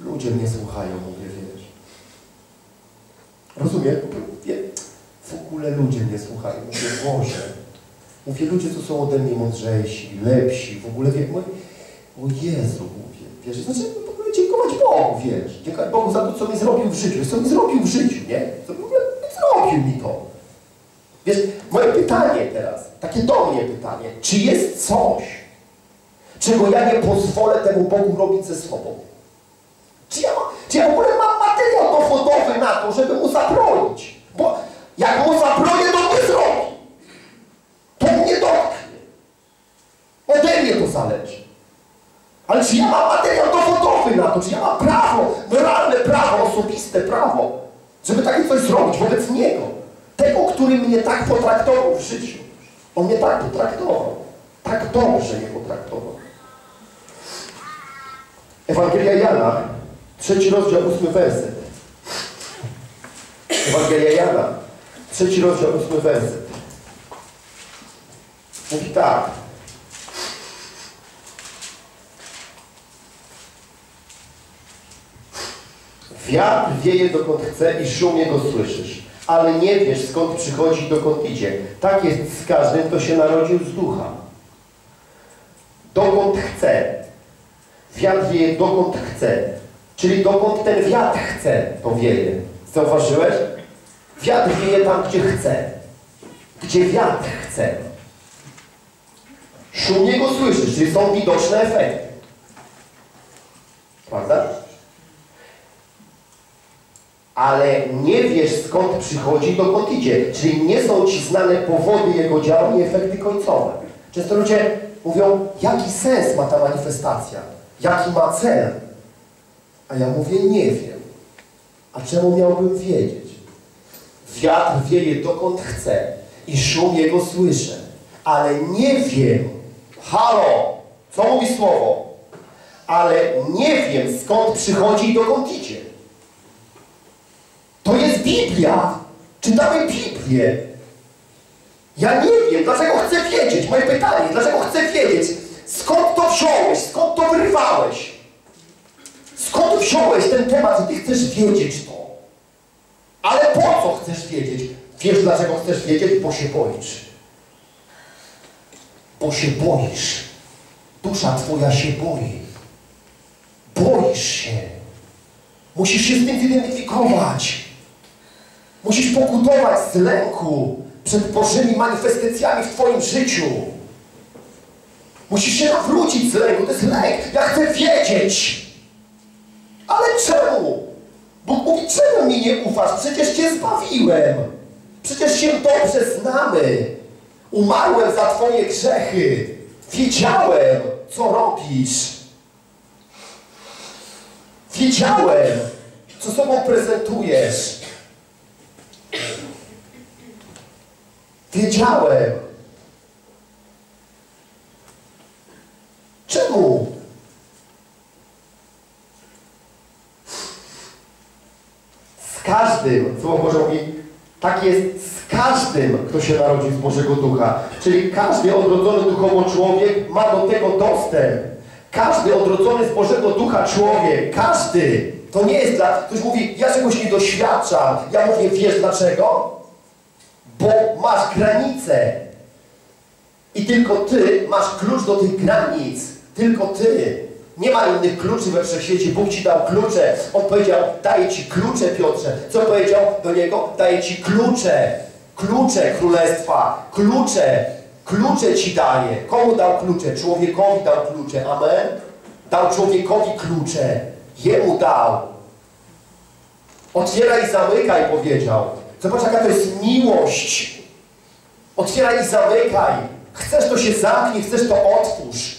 ludzie mnie słuchają, mówię, wiesz. Rozumiem? Mówię, w ogóle ludzie mnie słuchają. Mówię, Boże. Mówię, ludzie tu są ode mnie mądrzejsi, lepsi, w ogóle wie, mówię, o Jezu, mówię, wiesz, znaczy w ogóle dziękować Bogu, wiesz, dziękować Bogu za to, co mi zrobił w życiu, co mi zrobił w życiu, nie? Co w ogóle zrobił mi to. Wiesz, moje pytanie teraz, takie do mnie pytanie, czy jest coś, czego ja nie pozwolę temu Bogu robić ze sobą? Czy ja, czy ja w ogóle mam materiał dowodowy na to, żeby mu zabronić? Bo jak mu zabronię, to mnie zrobi. To mnie dotknie. Ode mnie to zależy. Ale czy ja mam materiał dowodowy na to? Czy ja mam prawo, moralne prawo, osobiste prawo, żeby takie coś zrobić wobec Niego? Tego, który mnie tak potraktował w życiu. On mnie tak potraktował. Tak dobrze mnie potraktował. Ewangelia Jana, trzeci rozdział, ósmy werset. Ewangelia Jana, trzeci rozdział, ósmy werset. Mówi tak. Wiatr wieje dokąd chce i szum jego słyszysz, ale nie wiesz skąd przychodzi i dokąd idzie. Tak jest z każdym, kto się narodził z ducha. Dokąd chce. Wiatr wieje dokąd chce. Czyli dokąd ten wiatr chce, to wieje. Zauważyłeś? Wiatr wieje tam, gdzie chce. Gdzie wiatr chce. Szum jego słyszysz, czyli są widoczne efekty. Prawda? ale nie wiesz skąd przychodzi, dokąd idzie. Czyli nie są Ci znane powody Jego działań i efekty końcowe. Często ludzie mówią, jaki sens ma ta manifestacja? Jaki ma cel? A ja mówię, nie wiem. A czemu miałbym wiedzieć? Wiatr wieje dokąd chce i szum jego słyszę, ale nie wiem. Halo! Co mówi słowo? Ale nie wiem skąd przychodzi i dokąd idzie. To jest Biblia. Czytamy Biblię. Ja nie wiem, dlaczego chcę wiedzieć. Moje pytanie, dlaczego chcę wiedzieć, skąd to wziąłeś, skąd to wyrwałeś. Skąd wziąłeś ten temat, że ty chcesz wiedzieć to. Ale po co chcesz wiedzieć? Wiesz, dlaczego chcesz wiedzieć? Bo się boisz. Bo się boisz. Dusza twoja się boi. Boisz się. Musisz się z tym zidentyfikować. Musisz pokutować z lęku przed Bożymi manifestacjami w Twoim życiu. Musisz się nawrócić z lęku. To jest lęk. Ja chcę wiedzieć. Ale czemu? Bóg mówi, czemu mi nie ufasz? Przecież Cię zbawiłem. Przecież się dobrze znamy. Umarłem za Twoje grzechy. Wiedziałem, co robisz. Wiedziałem, co sobą prezentujesz. Wiedziałem. Czemu? Z każdym, Słowo Boże mówi, tak jest z każdym, kto się narodził z Bożego Ducha. Czyli każdy odrodzony duchowo człowiek ma do tego dostęp. Każdy odrodzony z Bożego Ducha człowiek, każdy. To nie jest dla... Ktoś mówi, ja czegoś nie doświadczam. Ja mówię, wiesz dlaczego? Bo masz granice. I tylko Ty masz klucz do tych granic. Tylko Ty. Nie ma innych kluczy we wszechświecie. Bóg Ci dał klucze. On powiedział, daję Ci klucze, Piotrze. Co powiedział do Niego? Daję Ci klucze. Klucze królestwa, klucze, klucze ci daje. Komu dał klucze? Człowiekowi dał klucze. Amen? Dał człowiekowi klucze. Jemu dał. Otwieraj i zamykaj, powiedział. Zobacz, jaka to jest miłość. Otwieraj i zamykaj. Chcesz, to się zamknij, chcesz, to otwórz.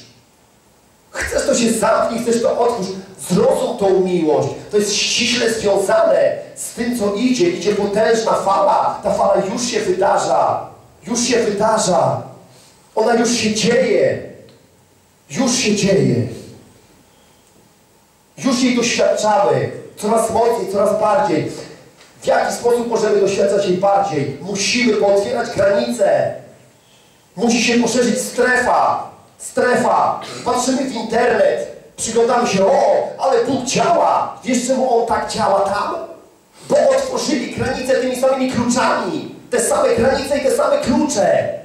Chcesz, to się zamknij, chcesz, to otwórz. Zrozum tą miłość. To jest ściśle związane z tym, co idzie. Idzie potężna fala. Ta fala już się wydarza. Już się wydarza. Ona już się dzieje. Już się dzieje. Już jej doświadczamy. Coraz mocniej, coraz bardziej. W jaki sposób możemy doświadczać jej bardziej? Musimy pootwierać granice. Musi się poszerzyć strefa. Strefa. Patrzymy w internet. Przyglądamy się, o, ale Bóg działa. Wiesz, czemu On tak działa tam? Bo otworzyli granice tymi samymi kluczami. Te same granice i te same klucze.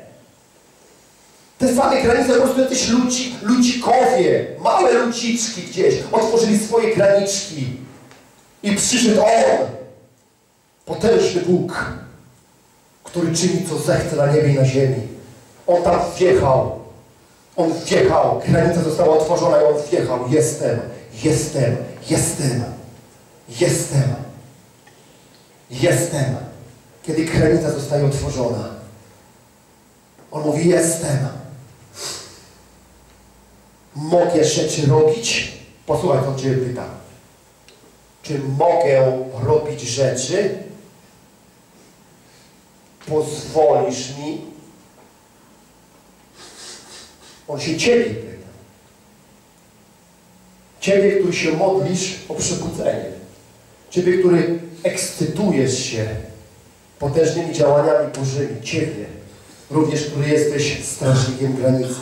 Te same granice, po prostu jacyś ludzi, ludzikowie, małe ludziczki gdzieś, otworzyli swoje graniczki. I przyszedł On, potężny Bóg, który czyni co zechce na niebie i na ziemi. On tam wjechał. On wjechał. Granica została otworzona i on wjechał. Jestem, jestem, jestem, jestem, jestem. Kiedy granica zostaje otworzona, on mówi, jestem. Mogę rzeczy robić? Posłuchaj, co Cię pyta. Czy mogę robić rzeczy? Pozwolisz mi? On się Ciebie pyta. Ciebie, który się modlisz o przebudzenie. Ciebie, który ekscytujesz się potężnymi działaniami Bożymi. Ciebie, również, który jesteś strażnikiem granicy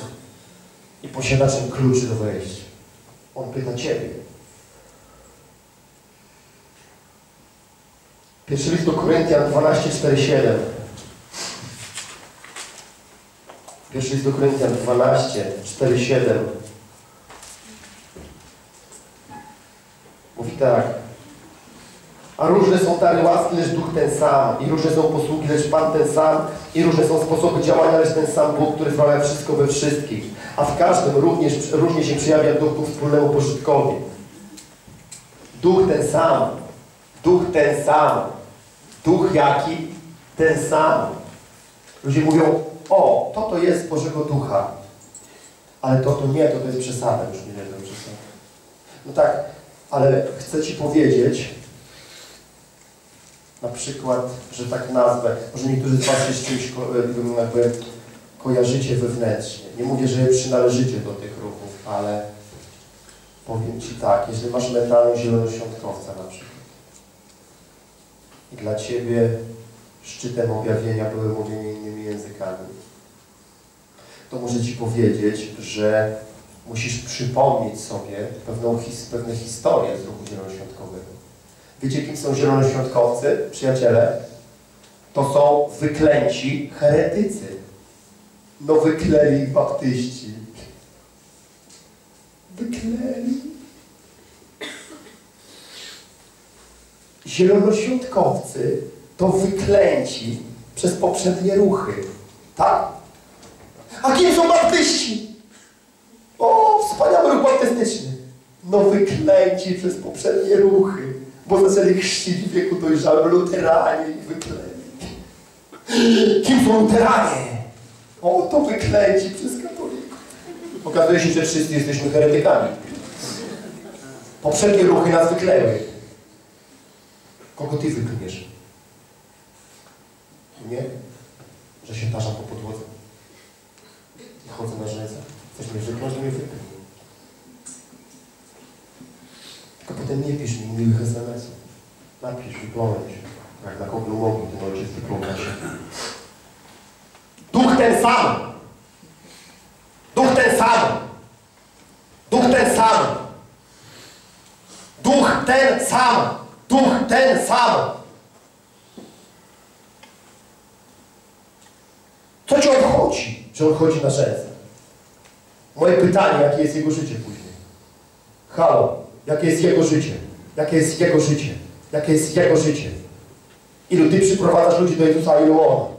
i posiadaczem kluczy do wejścia. On pyta Ciebie. Pierwszy list do Koryntian 12, 4, 7. Pierwszy list do Koryntian 12, 4, 7. Mówi tak. A różne są dary łaski, lecz duch ten sam. I różne są posługi, lecz Pan ten sam. I różne są sposoby działania, lecz ten sam Bóg, który sprawia wszystko we wszystkich. A w każdym również różnie się przejawia duch ku wspólnemu pożytkowi. Duch ten sam. Duch ten sam. Duch jaki? Ten sam. Ludzie mówią, o, to to jest Bożego Ducha. Ale to to nie, to to jest przesada. Już nie wiem, przesada. No tak, ale chcę Ci powiedzieć, na przykład, że tak nazwę, może niektórzy z Was się z czymś ko jakby kojarzycie wewnętrznie. Nie mówię, że przynależycie do tych ruchów, ale powiem Ci tak, jeżeli masz mentalność zielonoświątkowca na przykład i dla Ciebie szczytem objawienia były mówienie innymi językami, to muszę Ci powiedzieć, że musisz przypomnieć sobie pewną his pewne historie z ruchu zielonoświątkowego. Wiecie, kim są zielonoświątkowcy, przyjaciele? To są wyklęci heretycy. No wykleli baptyści. Wykleli. Zielonoświątkowcy to wyklęci przez poprzednie ruchy. Tak? A kim są baptyści? O, wspaniały ruch baptystyczny. No wyklęci przez poprzednie ruchy, bo zaczęli chrzcić w wieku dojrzałym luteranie i wyklęci. Kim są luteranie? O, to wyklęci przez katolików. Okazuje się, że wszyscy jesteśmy heretykami. Poprzednie ruchy nas wykleły. Kogo ty wyklniesz? Nie? Że się tarzam po podłodze. I chodzę na rzece. Chcesz mnie to mnie wyklnij. Tylko potem nie pisz mi miłych SMS-ów. Napisz, wykląć. Jak na koglu mogli, ten ojciec wykląka się. Duch ten sam! Duch ten sam! Duch ten sam! Duch ten sam! Duch ten sam! Co ci obchodzi, że on chodzi na rzece? Moje pytanie, jakie jest jego życie później? Halo, jakie jest jego życie? Jakie jest jego życie? Jakie jest jego życie? Ilu ty przyprowadzasz ludzi do Jezusa, ilu on?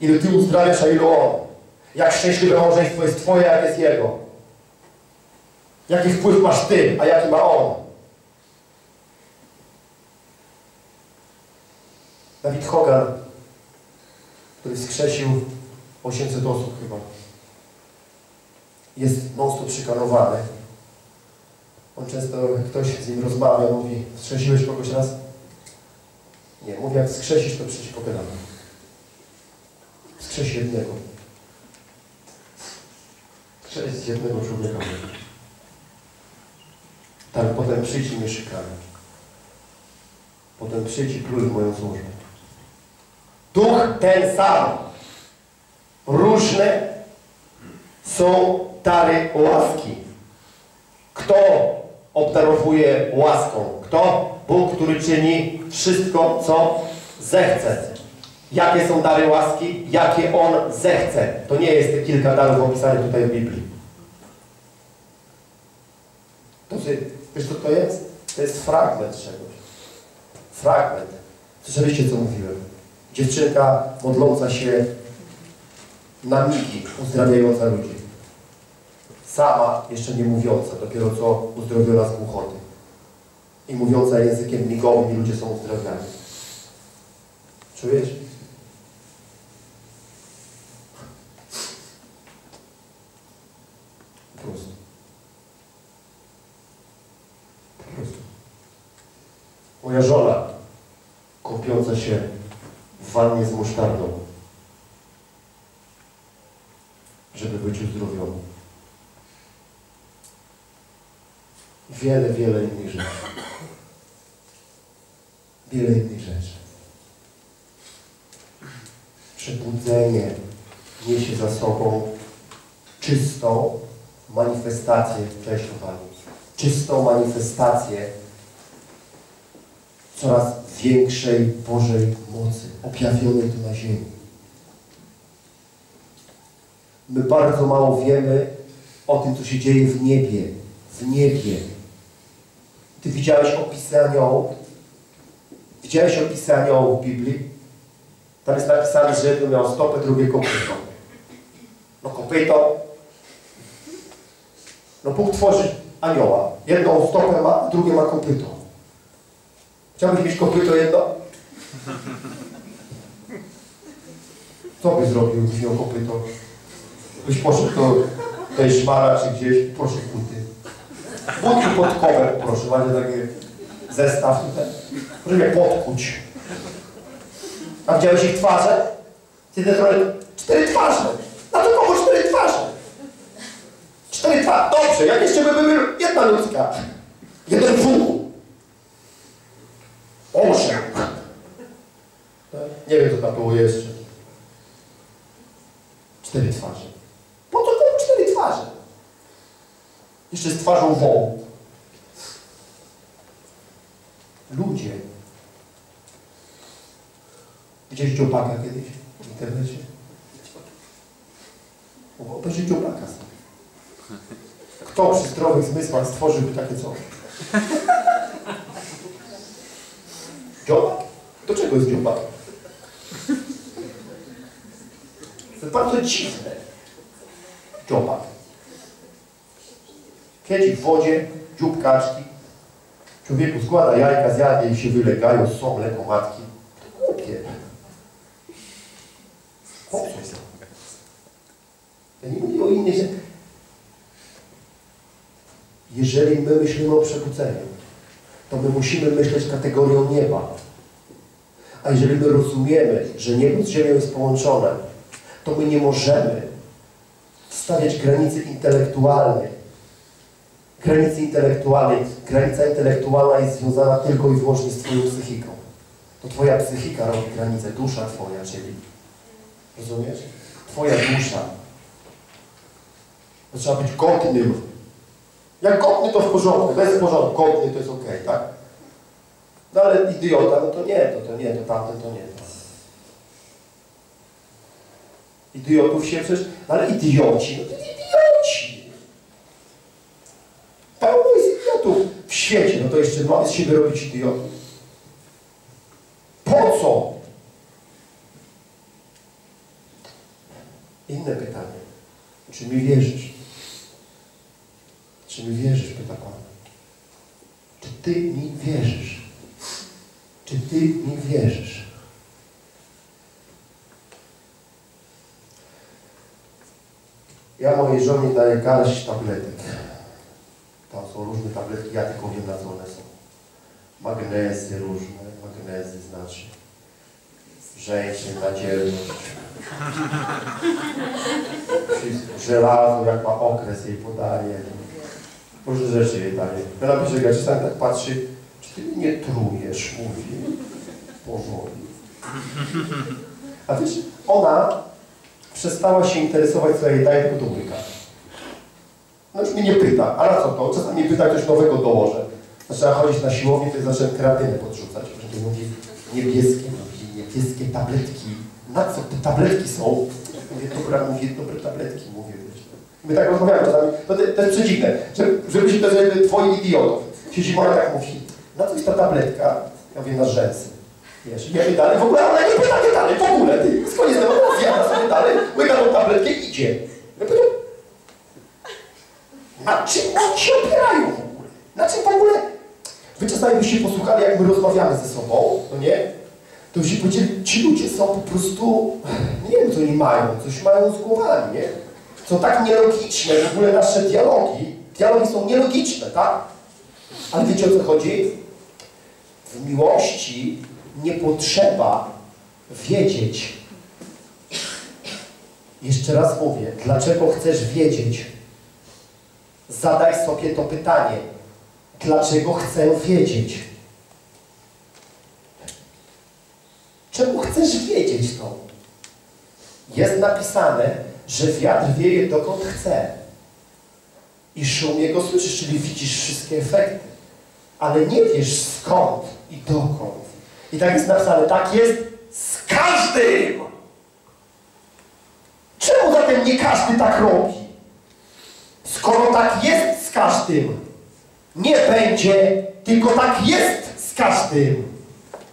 Ilu Ty uzdrawiasz, a ilu On. Jak szczęśliwe małżeństwo jest Twoje, jak jest Jego. Jaki wpływ masz Ty, a jaki ma On. Dawid Hogan, który wskrzesił 800 osób chyba, jest non-stop. On często, ktoś z nim rozmawia, mówi, wskrzesiłeś kogoś raz? Nie, mówi, jak wskrzesisz, to przyjdź pogadamy. Wskrzesi jednego. Wskrzesić jednego człowieka. Tak, potem przyjdź i mnie szykany. Potem przyjdź i pluj w moją służbę. Duch ten sam. Różne są dary łaski. Kto obdarowuje łaską? Kto? Bóg, który czyni wszystko, co zechce. Jakie są dary łaski? Jakie On zechce. To nie jest te kilka darów opisanych tutaj w Biblii. To wiesz co to jest? To jest fragment czegoś. Fragment. Słyszeliście, co mówiłem? Dziewczynka modląca się na migi, uzdrawiająca ludzi. Sama, jeszcze nie mówiąca, dopiero co uzdrowiona z głuchoty. I mówiąca językiem migowym i ludzie są uzdrawiani. Czujesz? Po prostu. Moja żona, kąpiąca się w wannie z musztardą, żeby być uzdrowioną. Wiele, wiele innych rzeczy. Wiele innych rzeczy. Przebudzenie niesie za sobą czystą manifestację, cześć Pani, czystą manifestację coraz większej Bożej mocy, objawionej tu na ziemi. My bardzo mało wiemy o tym, co się dzieje w niebie. W niebie. Ty widziałeś opisy aniołów? Widziałeś opisy aniołów w Biblii? Tam jest napisane, że jedno miał stopę, drugie kopyto. No kopyto. No Bóg tworzy anioła. Jedną stopę ma, drugie ma kopyto. Chciałbyś mieć kopyto jedno? Co byś zrobił, gdybyś miał kopyto? Byś poszedł do tej szmara czy gdzieś, proszę buty. Buty podkowe, proszę, macie taki zestaw tutaj. Proszę mnie podkuć. A widziałeś ich twarze? Ty te trochę... Cztery twarze. Na to kogo cztery twarze? Cztery twarze. Dobrze, jak jeszcze by były jedna ludzka. Jeden wół. Osiem. Nie wiem, co tam było jeszcze. Cztery twarze. Po co komu cztery twarze? Jeszcze z twarzą wołu. Ludzie. Widziałeś dziobaka kiedyś w internecie? Obejrzyj dziobaka sobie. Kto przy zdrowych zmysłach stworzyłby takie coś? Dziobak? Do czego jest dziobak? To bardzo dziwne. Dziobak. Kiedyś w wodzie, dziób kaczki. Człowieku składa jajka, zjadnie i się wylegają, są mleko matki. To głupie. Po? Ja nie mówię o innych. Jeżeli my myślimy o przebudzeniu, to my musimy myśleć kategorią nieba. A jeżeli my rozumiemy, że niebo z ziemią jest połączone, to my nie możemy stawiać granicy intelektualnej. Granicy intelektualnej. Granica intelektualna jest związana tylko i wyłącznie z Twoją psychiką. To Twoja psychika robi granicę, dusza Twoja, czyli. Rozumiesz? Twoja dusza. To trzeba być godnym. Jak godny to w porządku, bez porządku, godny to jest okej, tak? No ale idiota, no to nie, to, to nie, to tamten to nie. Idiotów się przecież, no ale idioci, no to. Pełno jest idiotów w świecie, no to jeszcze mamy z siebie robić idiotów. Po co? Czy mi wierzysz? Czy mi wierzysz, pyta Pan. Czy Ty mi wierzysz? Czy Ty mi wierzysz? Ja mojej żonie daję garść tabletek. Są różne tabletki, ja tylko wiem na co one są. Magnezy różne, magnezy znaczy żeńczy na dzielność. Żelazo, jak ma okres jej podaje. Różne rzeczy jej daje. Napiszę, jak czasami tak patrzy, czy ty mnie nie trujesz, mówi. Powoli. A wiesz, ona przestała się interesować, co jej daję, tylko to łyka. No już mnie nie pyta, a na co to? Czasami pyta, coś nowego dołożę. Zaczęła chodzić na siłownię, to zacząłem kreatynę podrzucać. Że mówi, niebieskie, mówi, niebieskie tabletki. Na co te tabletki są? Mówię, dobra, mówię, dobre tabletki, mówię. My tak rozmawiamy czasami, to, to jest przeciwne, że, żebyśmy to żeby twoich idiotów. Siedzi moja tak mówi, na co jest ta tabletka? Ja mówię, na rzęsy. Wiesz, ja dalej, w ogóle ona nie pyta mnie dalej, w ogóle, ty, koniec tego, zjada sobie dalej, łyka tą tabletkę i idzie. Ja na czym oni się opierają w ogóle? Na czym w ogóle? Wy czasami byście posłuchali, jak my rozmawiamy ze sobą, no nie? To byście powiedzieli, ci ludzie są po prostu, nie wiem, co oni mają, coś mają z głowami, nie? Są tak nielogiczne, w ogóle nasze dialogi, dialogi są nielogiczne, tak? Ale wiecie o co chodzi? W miłości nie potrzeba wiedzieć. Jeszcze raz mówię, dlaczego chcesz wiedzieć? Zadaj sobie to pytanie. Dlaczego chcę wiedzieć? Czemu chcesz wiedzieć to? Jest napisane, że wiatr wieje dokąd chce. I szum jego słyszysz, czyli widzisz wszystkie efekty. Ale nie wiesz skąd i dokąd. I tak jest napisane, tak jest z każdym. Czemu zatem nie każdy tak robi? Skoro tak jest z każdym, nie będzie, tylko tak jest z każdym.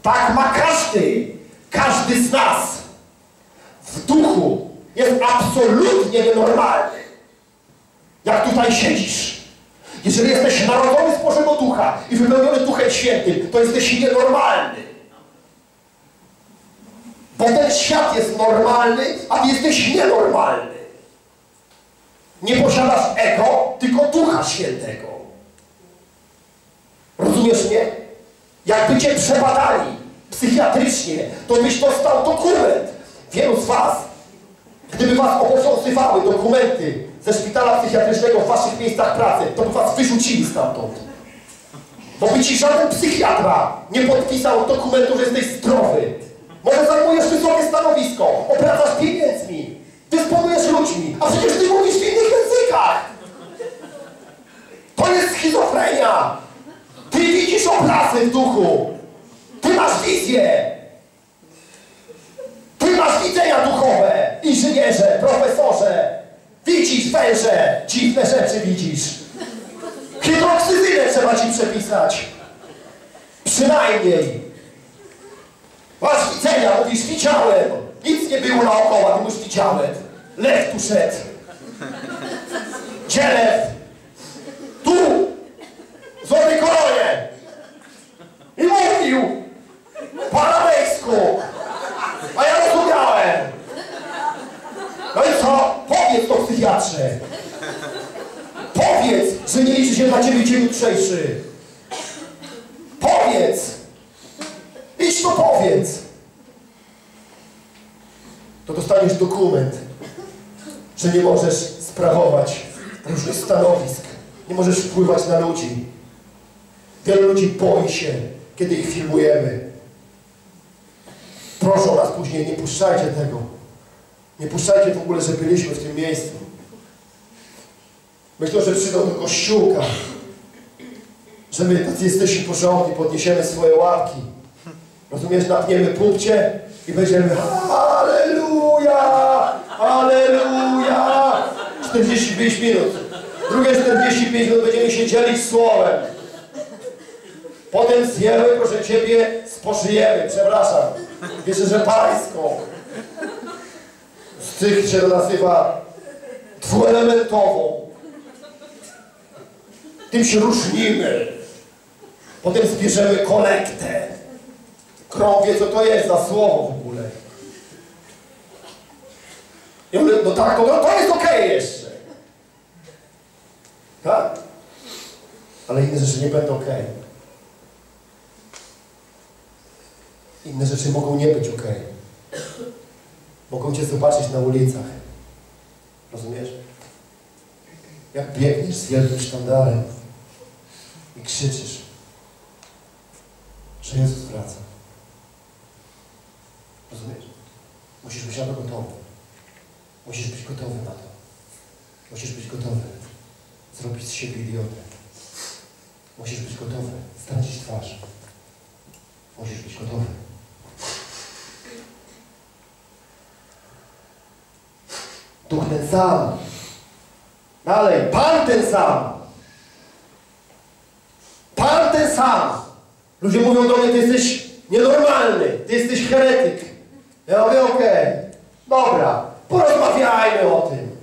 Tak ma każdy, każdy z nas. W duchu jest absolutnie nienormalny. Jak tutaj siedzisz, jeżeli jesteś narodzony z Bożego Ducha i wypełniony Duchem Świętym, to jesteś nienormalny. Bo ten świat jest normalny, a ty jesteś nienormalny. Nie posiadasz ego, tylko Ducha Świętego. Rozumiesz mnie? Jakby cię przebadali psychiatrycznie, to byś dostał dokument. Wielu z was, gdyby was obowiązywały dokumenty ze szpitala psychiatrycznego w waszych miejscach pracy, to by was wyrzucili stamtąd. Bo by ci żaden psychiatra nie podpisał dokumentu, że jesteś zdrowy. Może zajmujesz wysokie stanowisko, obracasz pieniędzmi, dysponujesz ludźmi, a przecież ty mówisz w innych językach. To jest schizofrenia. Ty widzisz obrazy w duchu. Ty masz wizję. Ty masz widzenia duchowe, inżynierze, profesorze. Widzisz węże, dziwne rzeczy widzisz. Hydroksyzynę trzeba ci przepisać. Przynajmniej. Masz widzenia, mówisz, widziałem. Nic nie było naokoło, ty już widziałem. Lew tu szedł. Gdzie lew? Tu! W złotej koronie! I mówił! Po arabejsku! A ja rozumiałem! No i co? Powiedz to psychiatrze! Powiedz, że nie liczy się dla ciebie dzień jutrzejszy! Powiedz! Idź to powiedz! To dostaniesz dokument, że nie możesz sprawować różnych stanowisk, nie możesz wpływać na ludzi. Wielu ludzi boi się, kiedy ich filmujemy. Proszą nas później, nie puszczajcie tego. Nie puszczajcie w ogóle, że byliśmy w tym miejscu. Myślą, że przyjdą do kościółka, że my tacy jesteśmy porządni, podniesiemy swoje łapki. Rozumiesz, napniemy pupcie i będziemy Halleluja! Halleluja! 45 minut. Drugie 45 minut będziemy się dzielić słowem. Potem zjemy, proszę Ciebie, spożyjemy. Przepraszam. Wierzę, że pańską. Z tych się nazywa dwuelementową. Tym się różnimy. Potem zbierzemy kolektę. Krąg wie, co to jest za słowo w ogóle. Ja mówię, no tak, no to, jest okej jeszcze. Tak? Ale inne rzeczy nie będą okej. Inne rzeczy mogą nie być okej. Mogą cię zobaczyć na ulicach. Rozumiesz? Jak biegniesz z wielkim sztandarem i krzyczysz, że Jezus wraca. Rozumiesz? Musisz być na to gotowy. Musisz być gotowy na to. Musisz być gotowy zrobić z siebie idiotę. Musisz być gotowy stracić twarz. Musisz być gotowy. Duch ten sam. Dalej, Pan ten sam. Pan ten sam. Ludzie mówią do mnie, ty jesteś nienormalny, ty jesteś heretyk. Ja mówię, okej, dobra, porozmawiajmy o tym.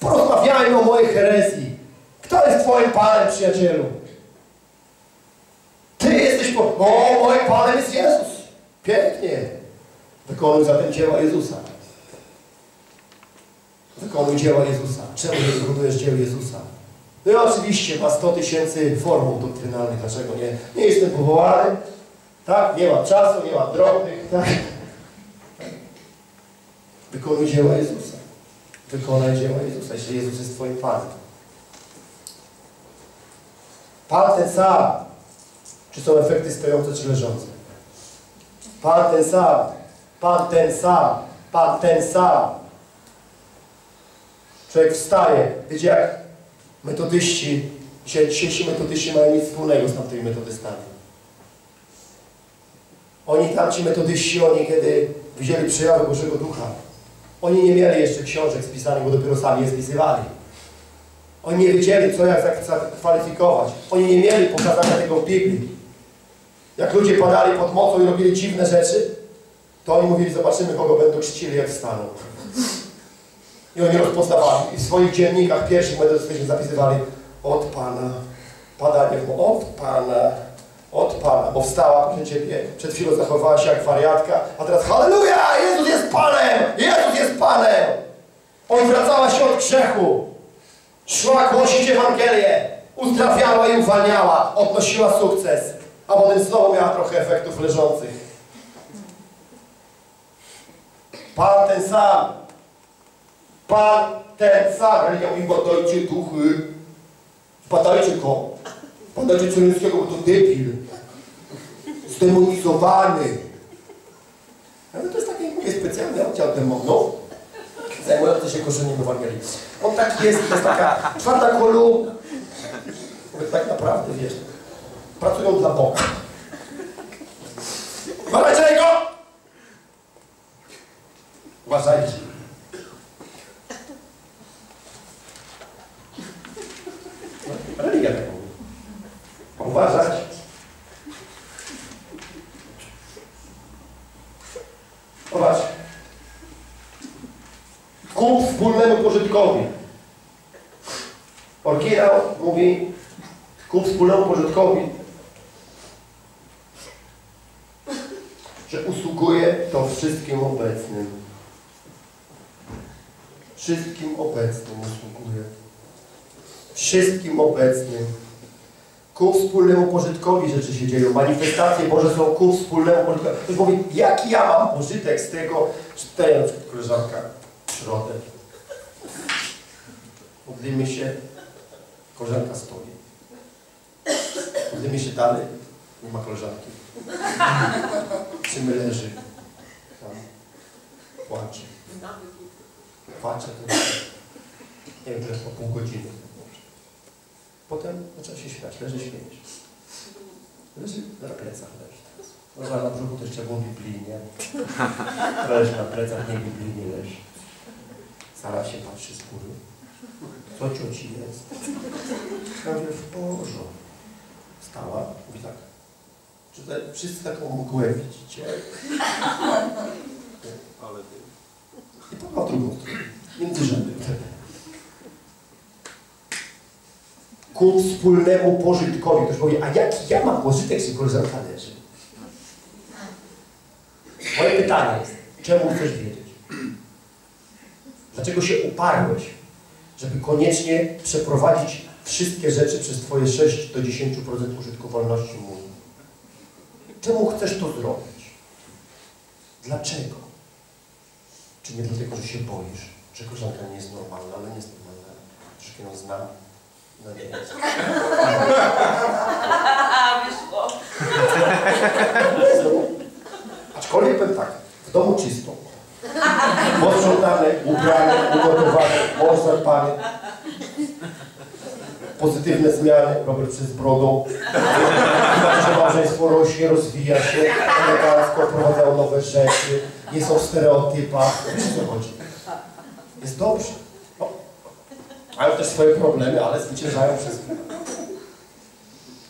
Porozmawiajmy o mojej herezji. Kto jest twoim Panem, przyjacielu? Ty jesteś po... O, moim Panem jest Jezus. Pięknie. Wykonuj zatem dzieła Jezusa. Wykonuj dzieła Jezusa. Czemu nie wykonujesz dzieł Jezusa? No i oczywiście ma 100 tysięcy formuł doktrynalnych. Dlaczego nie? Nie jestem powołany. Tak? Nie mam czasu, nie mam drobnych. Tak? Wykonuj dzieła Jezusa. Wykonaj dzieła Jezusa, jeśli Jezus jest Twoim Panem. Pan ten sam. Czy są efekty stojące, czy leżące? Pan ten sam. Pan ten sam. Pan ten sam. Człowiek wstaje. Wiecie jak metodyści, dzisiaj, dzisiejsi metodyści mają nic wspólnego z tamtymi metodystami. Oni, tamci metodyści, oni kiedy widzieli przejawy Bożego Ducha, oni nie mieli jeszcze książek spisanych, bo dopiero sami je spisywali. Oni nie wiedzieli, co jak zakwalifikować. Oni nie mieli pokazania tego w Biblii. Jak ludzie padali pod mocą i robili dziwne rzeczy, to oni mówili, zobaczymy, kogo będą czcili, jak wstaną. I oni rozpoznawali. I w swoich dziennikach pierwszych metodystycznych zapisywali od Pana, padanie w od Pana, od Pana, bo wstała proszę Ciebie, przed chwilą zachowała się jak wariatka, a teraz halleluja, Jezus jest Panem, Jezus jest Panem. Odwracała się od grzechu, szła głosić Ewangelię, uzdrawiała i uwalniała, odnosiła sukces, a potem znowu miała trochę efektów leżących. Pan ten sam, Pan ten sam, religia mówi, badajcie duchy, badajcie go, badajcie bo to debil, zdemonizowany. Ale to jest taki mówię, specjalny oddział demonów, zajmujący się korzeniem Ewangelii. On tak jest, to jest taka czwarta kolumna. Tak naprawdę, wiesz, pracują dla Boga. Uważajcie go! Uważajcie. Religia tak mówi. Uważać. Zobacz. Ku wspólnemu pożytkowi. Oryginał mówi ku pożytkowi, że usługuje to wszystkim obecnym. Wszystkim obecnym usługuje. Wszystkim obecnym. Ku wspólnemu pożytkowi rzeczy się dzieją. Manifestacje Boże są ku wspólnemu pożytkowi. Ktoś mówi, jaki ja mam pożytek z tego, przykład koleżanka w środę. Modlimy się, koleżanka stoi. Modlimy się dalej, nie ma koleżanki. Trzymy leży. Tam. Płacze. Płacze. To nie wiem, teraz po pół godziny. Potem zaczyna się śmiać, leży śmieć. Leży na plecach leży. Można na brzuchu też trzeba było biblijnie. Leży na plecach, nie biblijnie leży. Sara się patrzy z góry. Co cioci jest? Ja mówię, w porządku stała, mówi tak, czy tutaj wszyscy taką mgłę widzicie? Ale ty. I pobrał drugą stronę, między rzędy wtedy. Ku wspólnemu pożytkowi. Ktoś powie, a jaki ja mam pożytek z korzystania talerzy? Moje pytanie jest, czemu chcesz wiedzieć? Dlaczego się uparłeś, żeby koniecznie przeprowadzić wszystkie rzeczy przez Twoje 6 do 10% użytkowalności mózgu? Czemu chcesz to zrobić? Dlaczego? Czy nie dlatego, że się boisz, że koleżanka nie jest normalna, ale nie jest normalna, że ją znam? No nie jest. Wyszło. Aczkolwiek powiem tak, w domu czysto. Posprzątane, ubrane, ugotowane, mąż zadbany. Pozytywne zmiany, Robert przez brodą. Że małżeństwo rośnie, rozwija się, elegancko, wprowadzają nowe rzeczy, nie są w stereotypach. Wiesz o co chodzi? Jest dobrze. No. Mają też swoje problemy, ale zwyciężają przez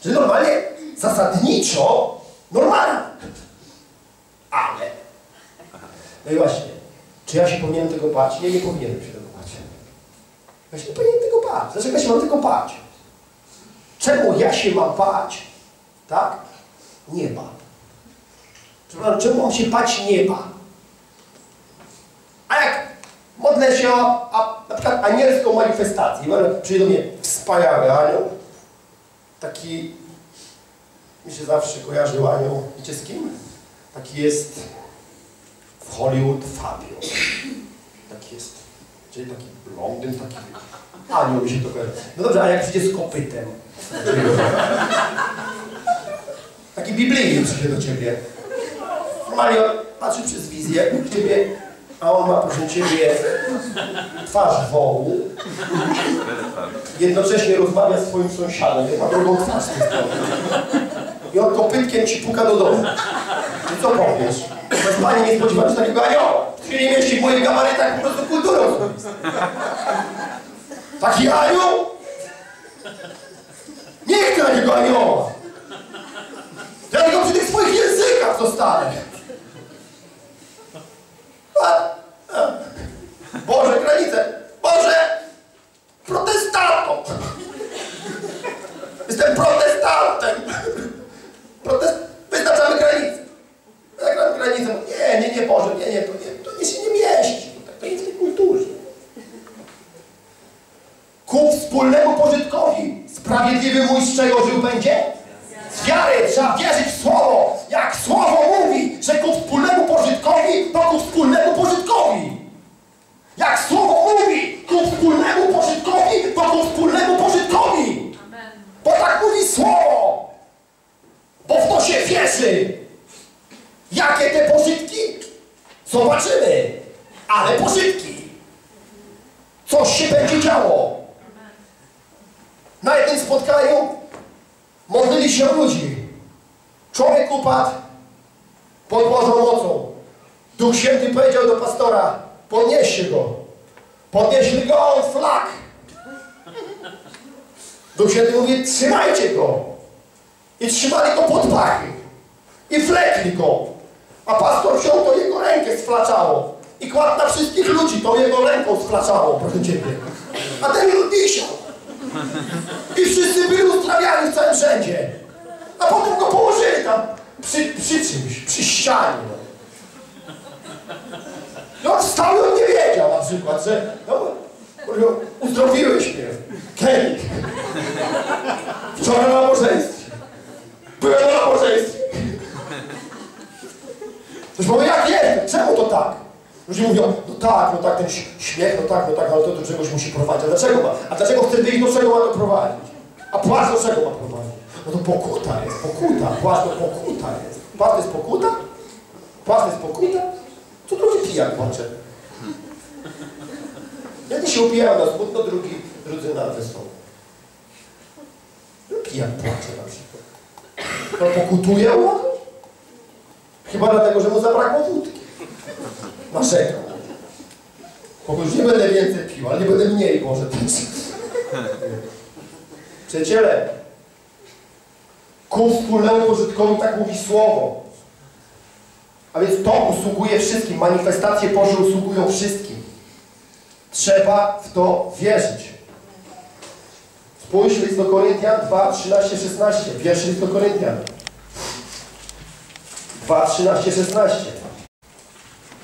Czyli normalnie, zasadniczo, normalnie. Ale. No i właśnie, czy ja się powinienem tego bać? Nie, nie powinienem się tego bać. Ja się nie powinienem tego bać. Dlaczego się mam tego bać? Czemu ja się mam bać? Tak? Nieba. Czemu mam się bać nieba? A jak modlę się o a, na przykład anielską manifestację, i przyjdzie do mnie wspaniały anioł, taki mi się zawsze kojarzył anioł, wiecie z kim? Taki jest w Hollywood Fabio. Taki jest, czyli taki blondyn, taki anioł mi się to kojarzy. No dobrze, a jak przyjdzie z kopytem? Taki biblijny przyjdzie do ciebie. Normalnie patrzy przez wizję w ciebie, a on ma proszę ciebie twarz wołu. Jednocześnie rozmawia z swoim sąsiadem, ma drugą twarz strony. I on kopytkiem ci puka do domu. I co powiesz? Bez pani nie spodziewa się takiego anioła. Ty nie mieści w moich gabarytach po prostu kulturą. Taki anioł? Nie chcę takiego anioła. Ja go przy tych swoich językach zostanę. Boże, granice! Boże! Protestantom! Jestem protestantem! Protest... Wyznaczamy granicę. Wyznaczamy granicę. Nie, nie, nie, Boże, nie, nie, to, nie, to nie się nie mieści. To nie w tej kulturze. Ku wspólnemu pożytkowi sprawiedliwy mój z czego żył będzie? Z wiary trzeba wierzyć w słowo. Jak słowo mówi, że ku wspólnemu pożytkowi, to ku wspólnemu pożytkowi. Jak słowo mówi, ku wspólnemu pożytkowi, to ku wspólnemu pożytkowi. Amen. Bo tak mówi słowo. Bo w to się wierzy. Jakie te pożytki? Zobaczymy. Ale pożytki. Coś się będzie działo. Na jednym spotkaniu modlili się ludzi. Człowiek upadł pod Bożą mocą. Duch Święty powiedział do pastora, podnieście go. Podnieśli go, on flag. Duch Święty mówi, trzymajcie go. I trzymali go pod pachy. I flekli go. A pastor wziął to jego rękę sflaczało. I kładł na wszystkich ludzi, to jego ręką sflaczało, proszę Ciebie. A ten lud wisiał. I wszyscy byli uzdrawiani w całym wszędzie. A potem go położyli tam przy, przy czymś, przy ścianie. No. On wstał i on nie wiedział na przykład, że no, uzdrowiłeś mnie. Kiedy? Wczoraj na nabożeństwie. Byłem na nabożeństwie. Ktoś powie, jak jest? Czemu to tak? Ludzie mówią, tak, no tak, ten śmiech, no tak, no tak, ale to do czegoś musi prowadzić. A dlaczego ma? A dlaczego chce wyjść, do czego ma to prowadzić? A płacz do czego ma prowadzić? No to pokuta jest, pokuta, płacz to pokuta jest. Płacz to jest pokuta? Płacz to jest pokuta? Co drugi pijak płacze? Jedni się upijają na smutno, drugi, drudzy na wesoło. No pijak płacze na przykład. No pokutuje on? Chyba dlatego, że mu zabrakło wódki. Narzekał. Już nie będę więcej pił, ale nie będę mniej, Boże. Przyjaciele, ku wspólnemu pożytkowi tak mówi Słowo. A więc to usługuje wszystkim. Manifestacje Boże usługują wszystkim. Trzeba w to wierzyć. Spójrz list do Koryntian 2, 13, 16. Pierwszy list do Koryntian. 2, 13, 16.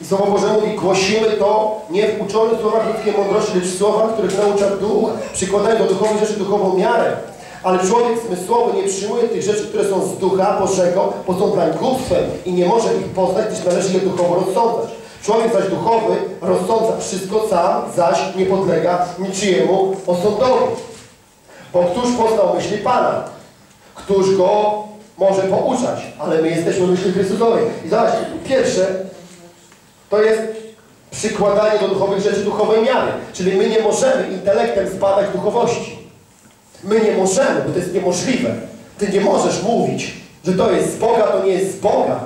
I Słowo Boże mówi, głosimy to nie w uczonych słowach ludzkiej mądrości, lecz w słowach, których naucza duch, przykładając do duchowych rzeczy duchową miarę. Ale człowiek zmysłowy nie przyjmuje tych rzeczy, które są z ducha Bożego, bo są dla głupstwem i nie może ich poznać, gdyż należy je duchowo rozsądzać. Człowiek zaś duchowy rozsądza wszystko sam, zaś nie podlega niczyjemu osądowi. Bo któż poznał myśli Pana? Któż go może pouczać? Ale my jesteśmy myśli Chrystusowej. I zobaczcie, pierwsze, to jest przykładanie do duchowych rzeczy duchowej miary. Czyli my nie możemy intelektem zbadać duchowości. My nie możemy, bo to jest niemożliwe. Ty nie możesz mówić, że to jest z Boga, to nie jest z Boga.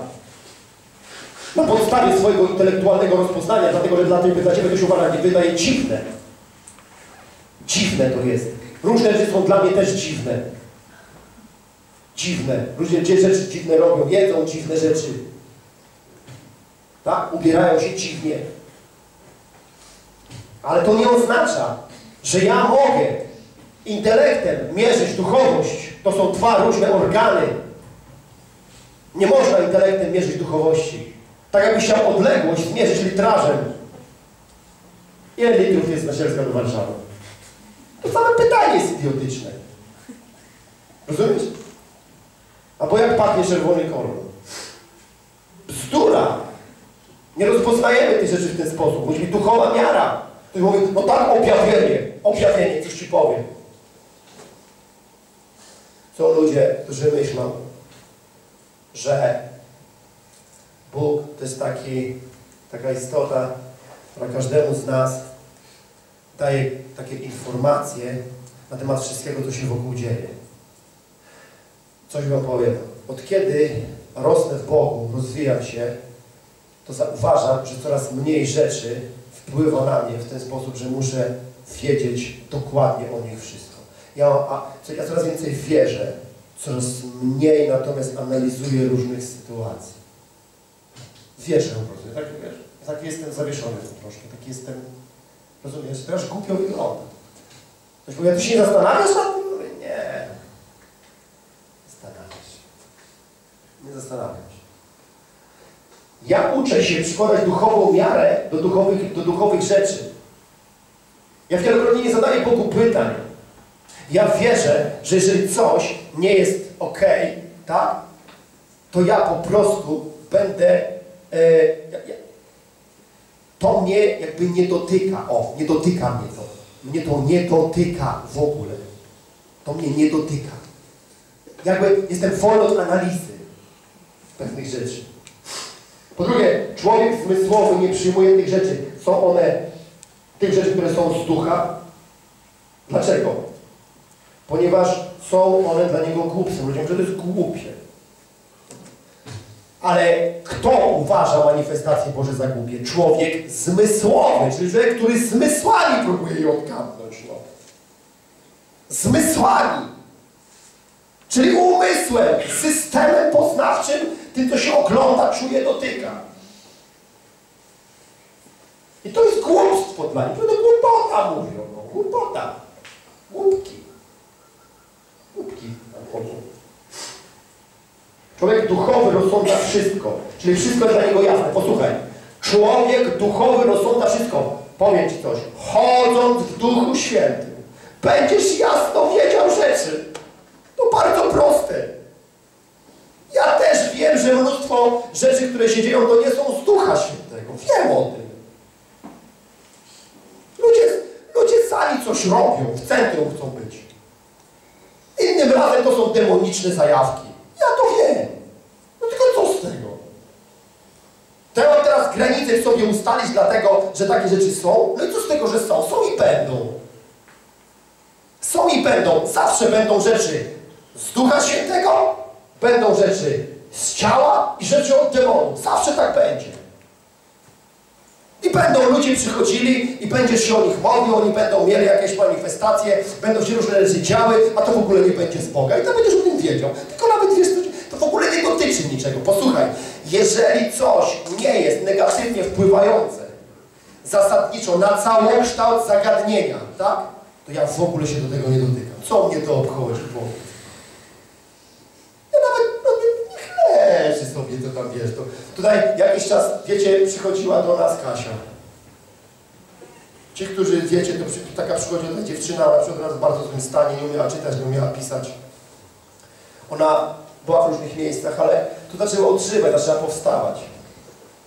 Na podstawie swojego intelektualnego rozpoznania, dlatego że dla, tej, dla Ciebie to się uważa, nie wydaje dziwne. Dziwne to jest. Różne rzeczy są dla mnie też dziwne. Dziwne. Ludzie rzeczy dziwne robią, jedzą dziwne rzeczy. Tak? Ubierają się dziwnie. Ale to nie oznacza, że ja mogę intelektem mierzyć duchowość. To są dwa różne organy. Nie można intelektem mierzyć duchowości. Tak jakbyś chciał odległość zmierzyć litrażem. Ile litrów jest Nasielska do Warszawy? To same pytanie jest idiotyczne. Rozumiesz? Albo jak pachnie czerwony kolor? Bzdura! Nie rozpoznajemy tych rzeczy w ten sposób. Musi być duchowa miara. Ktoś mówi, no tak, objawienie. Objawienie, coś Ci powiem. Są ludzie, którzy myślą, że Bóg to jest taki, taka istota, która każdemu z nas daje takie informacje na temat wszystkiego, co się wokół dzieje. Coś Wam powiem. Od kiedy rosnę w Bogu, rozwijam się, to zauważam, że coraz mniej rzeczy wpływa na mnie w ten sposób, że muszę wiedzieć dokładnie o nich wszystko. Ja, a, ja coraz więcej wierzę, coraz mniej natomiast analizuję różnych sytuacji. Wierzę po prostu. Tak, wiesz, tak jestem zawieszony troszkę, tak jestem, rozumiesz, to aż głupio wygląda. Ktoś ja ty się nie zastanawiasz nad tym? Mówię, nie. Zastanawiam się. Nie zastanawiam się. Ja uczę się przykładać duchową miarę do duchowych, do duchowych rzeczy. Ja wielokrotnie nie zadaję Bogu pytań. Ja wierzę, że jeżeli coś nie jest ok, tak, to ja po prostu będę. E, ja, to mnie jakby nie dotyka. O, nie dotyka mnie to. Mnie to nie dotyka w ogóle. To mnie nie dotyka. Jakby jestem wolny od analizy pewnych rzeczy. Po drugie, człowiek zmysłowy nie przyjmuje tych rzeczy. Są one, tych rzeczy, które są z ducha. Dlaczego? Ponieważ są one dla niego głupstwem. Ludzie że to jest głupie. Ale kto uważa manifestację Boże za głupie? Człowiek zmysłowy, czyli człowiek, który zmysłami próbuje je odkapnąć. No. Zmysłami. Czyli umysłem, systemem poznawczym, tym, co się ogląda, czuje, dotyka. I to jest głupstwo dla nich. To głupota mówią. No. Głupota. Głupki. Głupki. Człowiek duchowy rozsądza wszystko. Czyli wszystko jest dla niego jasne. Posłuchaj. Człowiek duchowy rozsądza wszystko. Powiem Ci coś. Chodząc w Duchu Świętym, będziesz jasno wiedział rzeczy. To bardzo proste. Ja też wiem, że mnóstwo rzeczy, które się dzieją, to nie są z Ducha Świętego. Wiem o tym. Ludzie, ludzie sami coś robią, w centrum chcą być. Innym razem to są demoniczne zajawki. Ja to wiem. No tylko co z tego? Trzeba teraz granice sobie ustalić dlatego, że takie rzeczy są. No i co z tego, że są? Są i będą. Są i będą. Zawsze będą rzeczy z Ducha Świętego, będą rzeczy z ciała i rzeczy od demonu. Zawsze tak będzie. I będą ludzie przychodzili i będziesz się o nich modlił, oni będą mieli jakieś manifestacje, będą się różne rzeczy działy, a to w ogóle nie będzie z Boga. I to będziesz o tym wiedział. Tylko nawet wiesz, to w ogóle nie dotyczy niczego. Posłuchaj, jeżeli coś nie jest negatywnie wpływające zasadniczo na całokształt zagadnienia, tak? to ja w ogóle się do tego nie dotykam. Co mnie to obchodzi? Powiedz. Ja nawet no, nie, nie sobie to tam, wiesz, to tutaj jakiś czas, wiecie, przychodziła do nas Kasia. Ci, którzy wiecie, to przy, taka przychodziła ta dziewczyna, na przykład w bardzo złym stanie, nie umiała czytać, nie umiała pisać. Ona była w różnych miejscach, ale tu zaczęła odżywać, zaczęła powstawać.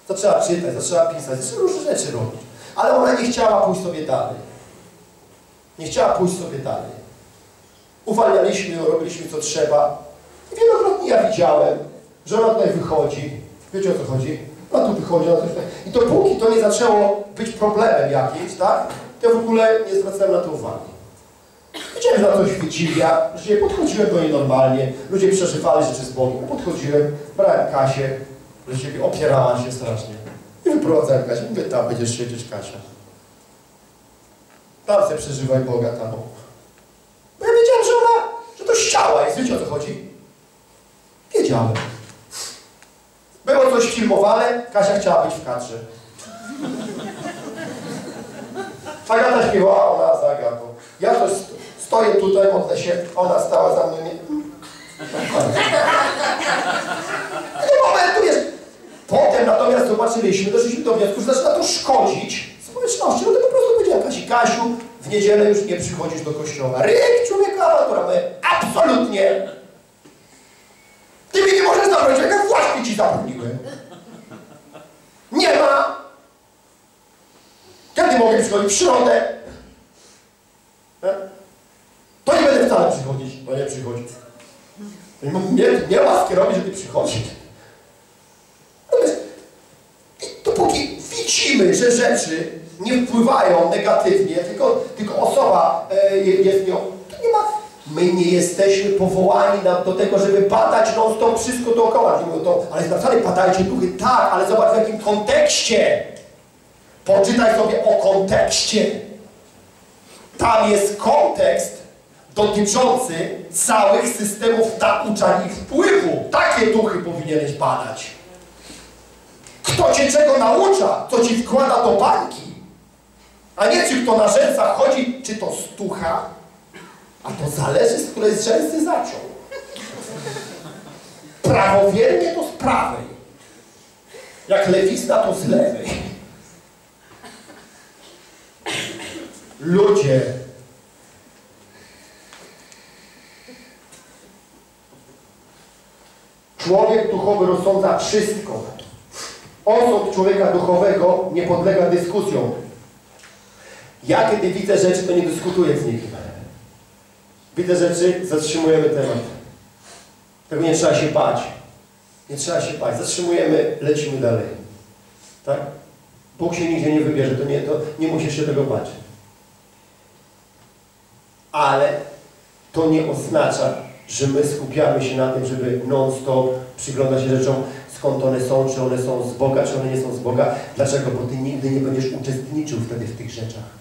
Zaczęła czytać, zaczęła pisać, zaczęła różne rzeczy robić. Ale ona nie chciała pójść sobie dalej. Nie chciała pójść sobie dalej. Uwalnialiśmy ją, robiliśmy co trzeba. I wielokrotnie ja widziałem, tutaj wychodzi. Wiecie o co chodzi? Ona tu wychodzi, ona coś tak. I dopóki to nie zaczęło być problemem jakimś, tak? To ja w ogóle nie zwracałem na to uwagi. Wiedziałem, że na coś wydziwia, że podchodziłem do niej normalnie. Ludzie przeżywali rzeczy z Bogiem. Podchodziłem, brałem Kasię, że siebie opierała się strasznie. I wyprowadzałem Kasię. Mówię, tam będziesz siedzieć, Kasia. Tam sobie przeżywaj Boga, tam. Bo ja wiedziałem, że ona, że to ściała jest. Wiecie o co chodzi? Wiedziałem. Było coś filmowane, Kasia chciała być w kadrze. Agata śpiewała, ona za. Ja st- stoję tutaj, modlę się, ona stała za mną nie... Momentu jest... Potem natomiast zobaczyliśmy, doszliśmy do wniosku, że zaczyna to szkodzić społeczności. No to po prostu powiedziałem Kasi, Kasiu, w niedzielę już nie przychodzisz do kościoła. Ryk, człowieka, awantura. My absolutnie. Ty mi nie możesz zabrać, jak ja właśnie ci zabroniłem. Nie ma. Kiedy mogę przychodzić? W środę. E? To nie będę wcale przychodzić. To nie przychodzi. Nie, nie, łaski robić, żeby przychodzić. Natomiast i dopóki widzimy, że rzeczy nie wpływają negatywnie, tylko, tylko osoba e, je- jest nią, to nie ma... My nie jesteśmy powołani do tego, żeby badać non stop wszystko dookoła. Nie mówię to, ale napisane, badajcie duchy. Tak, ale zobacz w jakim kontekście. Poczytaj sobie o kontekście. Tam jest kontekst dotyczący całych systemów nauczań i wpływu. Takie duchy powinieneś badać. Kto cię czego naucza, co ci wkłada do bańki. A nie czy kto na rzęsach chodzi, czy to stucha, a to zależy z której rzęsy zaczął. Prawowiernie to z prawej. Jak lewizna to z lewej. Ludzie, człowiek duchowy rozsądza wszystko. Osąd człowieka duchowego nie podlega dyskusjom. Ja kiedy widzę rzeczy, to nie dyskutuję z nikim. Widzę rzeczy, zatrzymujemy temat. Tego nie trzeba się bać. Nie trzeba się bać. Zatrzymujemy, lecimy dalej. Tak? Bóg się nigdzie nie wybierze, to nie, to nie musisz się tego bać. Ale to nie oznacza, że my skupiamy się na tym, żeby non-stop przyglądać się rzeczom, skąd one są, czy one są z Boga, czy one nie są z Boga. Dlaczego? Bo Ty nigdy nie będziesz uczestniczył wtedy w tych rzeczach.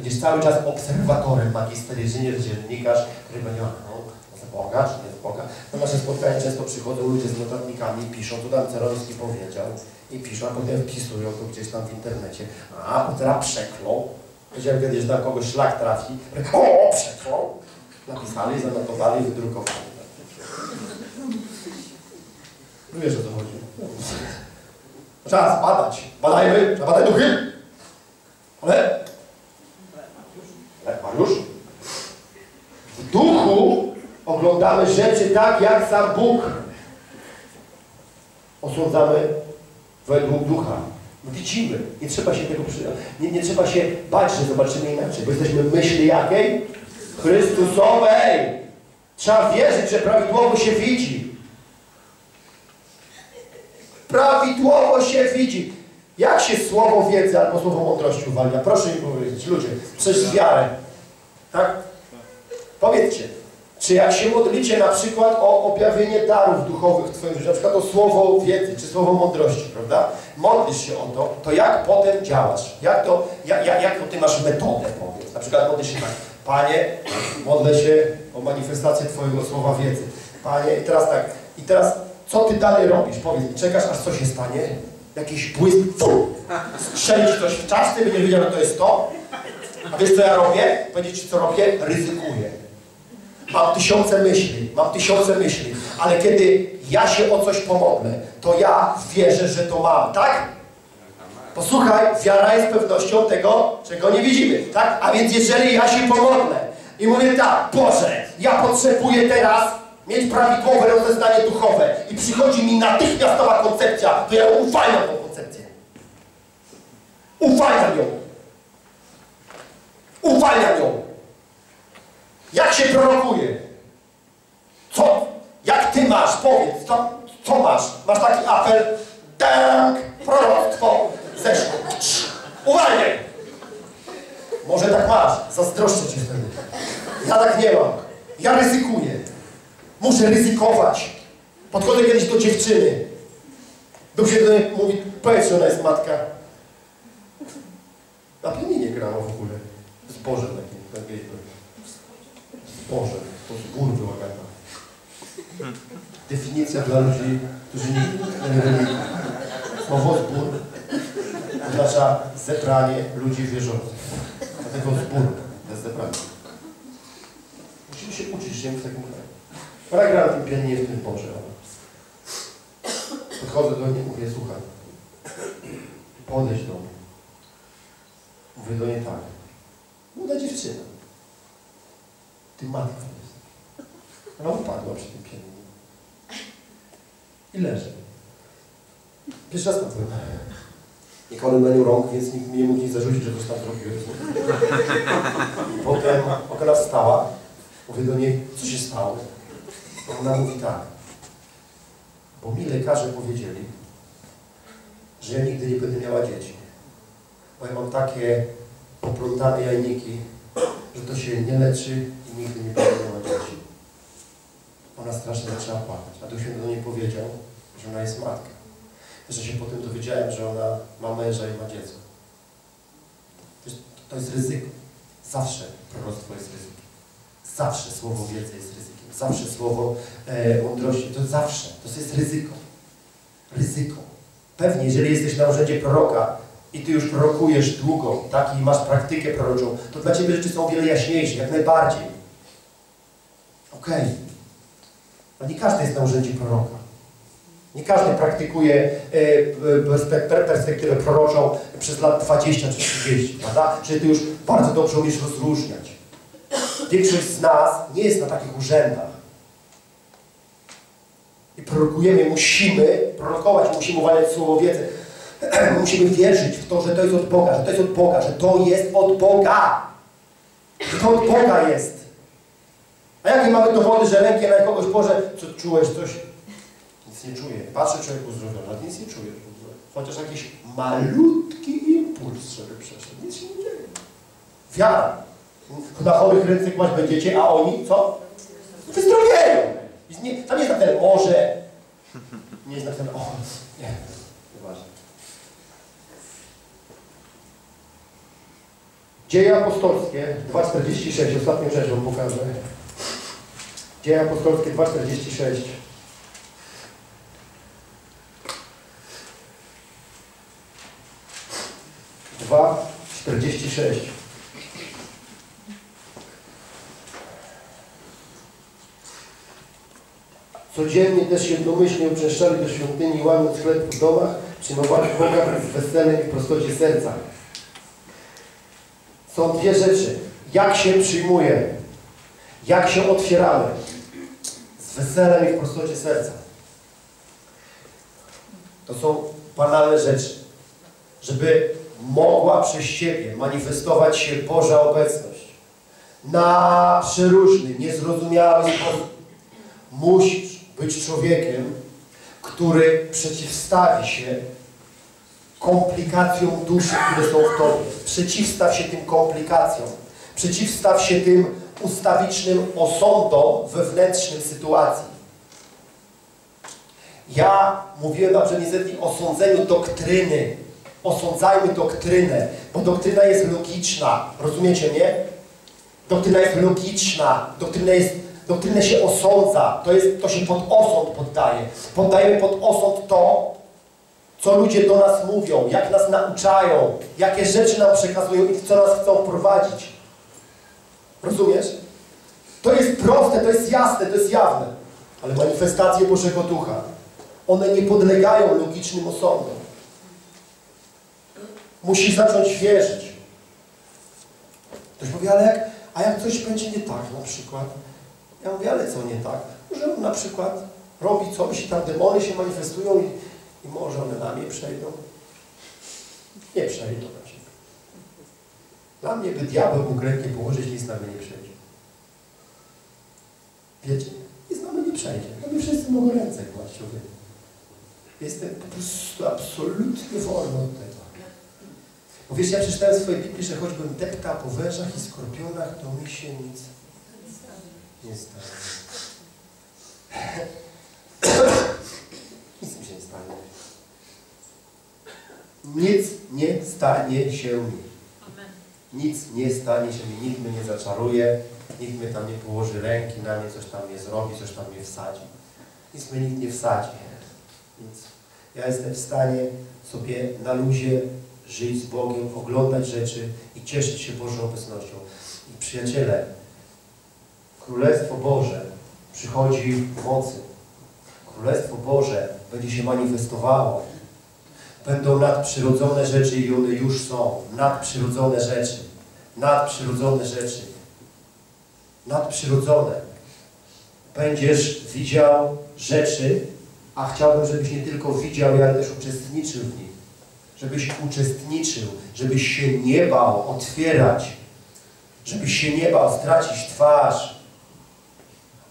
Będziesz cały czas obserwatorem, magister, inżynier, dziennikarz, który będzie, no, z Boga, czy nie z Boga. Na nasze spotkania często przychodzą ludzie z notatnikami, piszą, tu tam Ceroński powiedział i piszą, a potem wpisują to gdzieś tam w internecie. A, bo teraz przeklął. Powiedziałem kiedyś, na kogoś szlak trafi. O, przeklął. Napisali, zanotowali, wydrukowali. No wiesz o co chodzi. Trzeba zbadać. Badajmy, trzeba badać duchy. Ale... Mariusz? W duchu oglądamy rzeczy tak, jak sam Bóg. Osądzamy według ducha. Widzimy. Nie trzeba się tego przy... nie, nie trzeba się bać, że zobaczymy inaczej, bo jesteśmy myśli jakiej? Chrystusowej. Trzeba wierzyć, że prawidłowo się widzi. Prawidłowo się widzi. Jak się słowo wiedzy albo słowo mądrości uwalnia? Proszę mi powiedzieć, ludzie, przez wiarę. Tak? Powiedzcie, czy jak się modlicie na przykład o objawienie darów duchowych w Twoim życiu, na przykład o słowo wiedzy czy słowo mądrości, prawda? Modlisz się o to, to jak potem działasz? Jak to, jak, jak, Ty masz metodę, powiedz? Na przykład modlisz się tak, Panie, modlę się o manifestację Twojego słowa wiedzy. Panie, i teraz tak, i teraz co Ty dalej robisz? Powiedz czekasz aż co się stanie? Jakiś błysk, fu, strzeli Ci coś w czaszce, będziesz wiedział, że to jest to? A wiesz co ja robię? Powiedzieć ci co robię? Ryzykuję. Mam tysiące myśli, mam tysiące myśli, ale kiedy ja się o coś pomodlę, to ja wierzę, że to mam, tak? Posłuchaj, wiara jest pewnością tego, czego nie widzimy, tak? A więc jeżeli ja się pomodlę i mówię tak, Boże, ja potrzebuję teraz mieć prawidłowe rozeznanie duchowe i przychodzi mi natychmiastowa koncepcja, to ja uwalniam tą koncepcję. Uwalniam ją. Uwalniam ją. Jak się prorokuje? Co? Jak ty masz? Powiedz, co, co masz? Masz taki apel? Tak, proroctwo zeszło. Uwalniaj! Może tak masz, zazdroszczę cię wtedy. Ja tak nie mam. Ja ryzykuję. Muszę ryzykować. Podchodzę kiedyś do dziewczyny. Duch się do niej mówi, powiedz, że ona jest matka. Na pianinie grała w ogóle. Zboże takie, takie Boże, to zbór wymagana. Definicja dla ludzi, którzy nie nie religii. Słowo zbór oznacza zebranie ludzi wierzących. Dlatego zbór to jest zebranie. Musimy się uczyć żyć w takim kraju. Ona gra na tym pianinie w tym Boże. Podchodzę do niej i mówię, słuchaj, podejdź do mnie. Mówię do niej tak. Młoda dziewczyna. Ty matka jest. Ona upadła przy tym pianinie. I leży. Pierwszy raz byłem. Nie kładłem na nią rąk, więc nikt mi nie mógł nic zarzucić, że coś tam zrobiłem. Potem ona wstała. Mówię do niej, co się stało? Ona mówi tak. Bo mi lekarze powiedzieli, że ja nigdy nie będę miała dzieci. Bo ja mam takie poplątane jajniki, że to się nie leczy i nigdy nie będzie miała dzieci. Ona strasznie zaczęła płakać, a Duch Święty do niej powiedział, że ona jest matka. Że się potem dowiedziałem, że ona ma męża i ma dziecko. To jest, to jest ryzyko. Zawsze proroctwo jest ryzykiem. Zawsze słowo wiedzy jest ryzykiem. Zawsze słowo e, mądrości, to zawsze. To jest ryzyko. Ryzyko. Pewnie, jeżeli jesteś na urzędzie proroka, i Ty już prorokujesz długo, tak, i masz praktykę proroczą, to dla Ciebie rzeczy są o wiele jaśniejsze, jak najbardziej. Okej. Okay. A nie każdy jest na urzędzie proroka. Nie każdy praktykuje e, perspektywę proroczą przez lat 20 czy 30, prawda? Ty już bardzo dobrze umiesz rozróżniać. Większość z nas nie jest na takich urzędach. I prorokujemy, musimy prorokować, musimy uwalniać słowo wiedzy. Musimy wierzyć w to, że to jest od Boga, że to jest od Boga, że to jest od Boga. Że to od Boga jest. A jakie mamy dowody, że rękiem na kogoś Boże, co czułeś coś? Nic nie czuję. Patrzę człowiek uzdrowiony, ale nic nie czuję. Chociaż jakiś malutki impuls, żeby przeszedł. Nic się nie dzieje. Wiara. Na chorych ręce kłaść będziecie, a oni co? Wyzdrowieją. Nie, tam jest na ten może. Nie jest na ten o. Nie. Nieważne. Dzieje apostolskie 2,46, ostatnią rzecz Wam pokażę. Dzieje apostolskie 2,46. Dwa, czterdzieści sześć. Codziennie też jednomyślnie uczęszczali do świątyni, łamiąc chleb w domach, przyjmowali Boga z weselem i w prostocie serca. Są dwie rzeczy. Jak się przyjmuje, jak się otwieramy. Z weselem i w prostocie serca. To są banalne rzeczy. Żeby mogła przez Ciebie manifestować się Boża obecność na przeróżny, niezrozumiały sposób. Musisz być człowiekiem, który przeciwstawi się komplikacjom duszy, które są w Tobie. Przeciwstaw się tym komplikacjom. Przeciwstaw się tym ustawicznym osądom wewnętrznym sytuacji. Ja mówiłem na poprzedniej o sądzeniu doktryny. Osądzajmy doktrynę, bo doktryna jest logiczna. Rozumiecie mnie? Doktryna jest logiczna. Doktryna jest, doktrynę się osądza. To, jest, to się pod osąd poddaje. Poddajemy pod osąd to, Co ludzie do nas mówią, jak nas nauczają, jakie rzeczy nam przekazują i co nas chcą wprowadzić. Rozumiesz? To jest proste, to jest jasne, to jest jawne. Ale manifestacje Bożego Ducha, one nie podlegają logicznym osądom. Musisz zacząć wierzyć. Ktoś powie, ale jak, a jak coś będzie nie tak na przykład? Ja mówię, ale co nie tak? Że on na przykład robi coś i tam demony się manifestują i, i może one na mnie przejdą. Nie przejdą na ciebie. Dla mnie by diabeł mógł rękę położyć, nic na mnie nie przejdzie. Wiecie? Nic na mnie nie przejdzie. Na mnie wszyscy mogą ręce kłaść, człowiek. Jestem po prostu absolutnie wolny od tego. Bo wiesz, ja przeczytałem w swojej Biblii, że choćbym deptał po wężach i skorpionach, to mi się nic nie stanie. Nic mi się nie stanie. Nic nie stanie się mi. Nic nie stanie się mi, nikt mnie nie zaczaruje, nikt mnie tam nie położy ręki na mnie, coś tam nie zrobi, coś tam nie wsadzi. Nic mnie nikt nie wsadzi. Nic. Ja jestem w stanie sobie na luzie żyć z Bogiem, oglądać rzeczy i cieszyć się Bożą obecnością. I przyjaciele, Królestwo Boże przychodzi w mocy. Królestwo Boże będzie się manifestowało. Będą nadprzyrodzone rzeczy i one już są. Nadprzyrodzone rzeczy. Nadprzyrodzone rzeczy. Nadprzyrodzone. Będziesz widział rzeczy, a chciałbym, żebyś nie tylko widział, ale też uczestniczył w nich. Żebyś uczestniczył, żebyś się nie bał otwierać, żebyś się nie bał stracić twarz.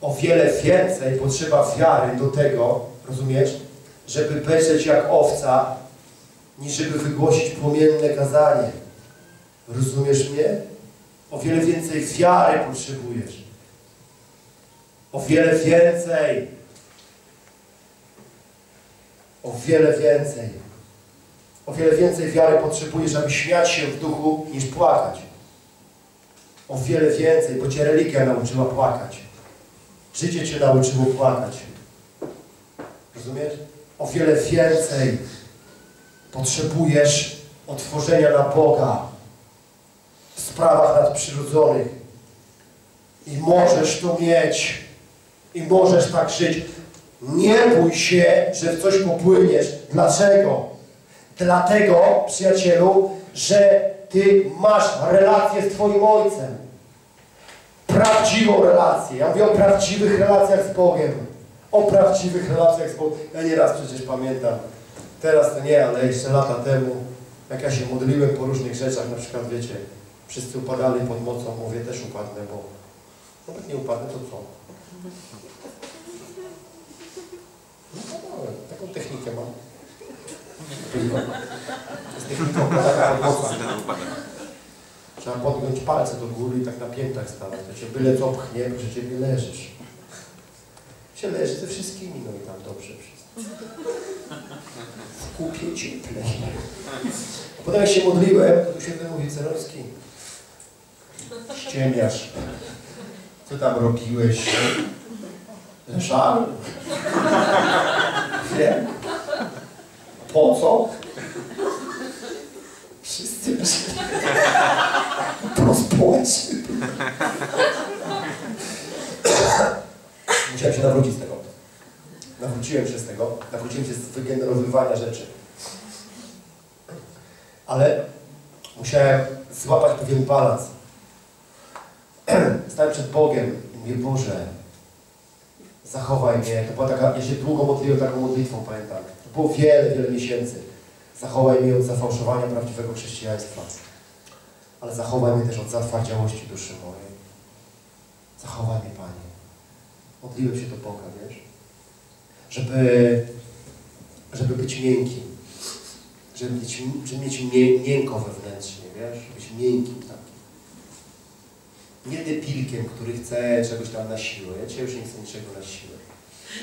O wiele więcej potrzeba wiary do tego, rozumiesz, żeby beczeć jak owca, niż żeby wygłosić płomienne kazanie. Rozumiesz mnie? O wiele więcej wiary potrzebujesz. O wiele więcej. O wiele więcej. O wiele więcej wiary potrzebujesz, aby śmiać się w duchu, niż płakać. O wiele więcej, bo Cię religia nauczyła płakać. Życie Cię nauczyło płakać. Rozumiesz? O wiele więcej potrzebujesz otworzenia na Boga w sprawach nadprzyrodzonych. I możesz to mieć. I możesz tak żyć. Nie bój się, że w coś popłyniesz. Dlaczego? Dlatego, przyjacielu, że Ty masz relację z Twoim Ojcem. Prawdziwą relację. Ja mówię o prawdziwych relacjach z Bogiem. O prawdziwych relacjach z Bogiem. Ja nieraz przecież pamiętam. Teraz to nie, ale jeszcze lata temu, jak ja się modliłem po różnych rzeczach, na przykład wiecie, wszyscy upadali pod mocą, mówię też upadnę, bo nawet nie upadnę, to co? No, taką technikę mam. Z techniką upadania pod mocą. Trzeba podjąć palce do góry i tak na piętach stawać. To cię byle co pchnie, proszę ciebie leżysz. Się leży ze wszystkimi, no i tam dobrze wszystko. W kupie cieplej. A potem jak się modliłem, to święty mówi, Cerowski, ściemiasz. Co tam robiłeś? Żal? Nie. Po co? Wszyscy prospołeczni. Musiałem się nawrócić z tego. Nawróciłem się z tego. Nawróciłem się z wygenerowywania rzeczy. Ale musiałem złapać pewien balans. Stałem przed Bogiem i mówię, Boże, zachowaj mnie. To była taka, ja się długo modliłem taką modlitwą, pamiętam. To było wiele, wiele miesięcy. Zachowaj mnie od zafałszowania prawdziwego chrześcijaństwa. Ale zachowaj mnie też od zatwardziałości duszy mojej. Zachowaj mnie, Panie. Modliłem się do Boga, wiesz? Żeby, żeby być miękkim. Żeby mieć, żeby mieć mię, miękko wewnętrznie, wiesz? Być miękkim takim. Nie debilkiem, który chce czegoś tam na siłę. Ja Cię już nie chcę niczego na siłę.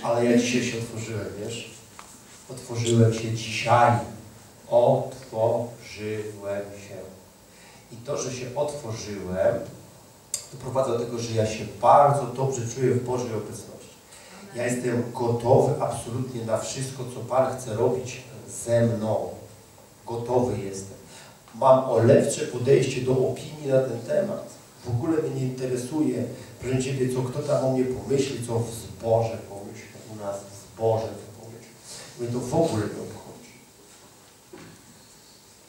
Ale ja dzisiaj się otworzyłem, wiesz? Otworzyłem się dzisiaj. Otworzyłem się. I to, że się otworzyłem, doprowadza do tego, że ja się bardzo dobrze czuję w Bożej obecności. Ja jestem gotowy absolutnie na wszystko, co Pan chce robić ze mną. Gotowy jestem. Mam olewcze podejście do opinii na ten temat. W ogóle mnie nie interesuje, proszę Ciebie, co kto tam o mnie pomyśli, co w zborze pomyśli, u nas w zborze pomyśli. Mnie to w ogóle nie obchodzi.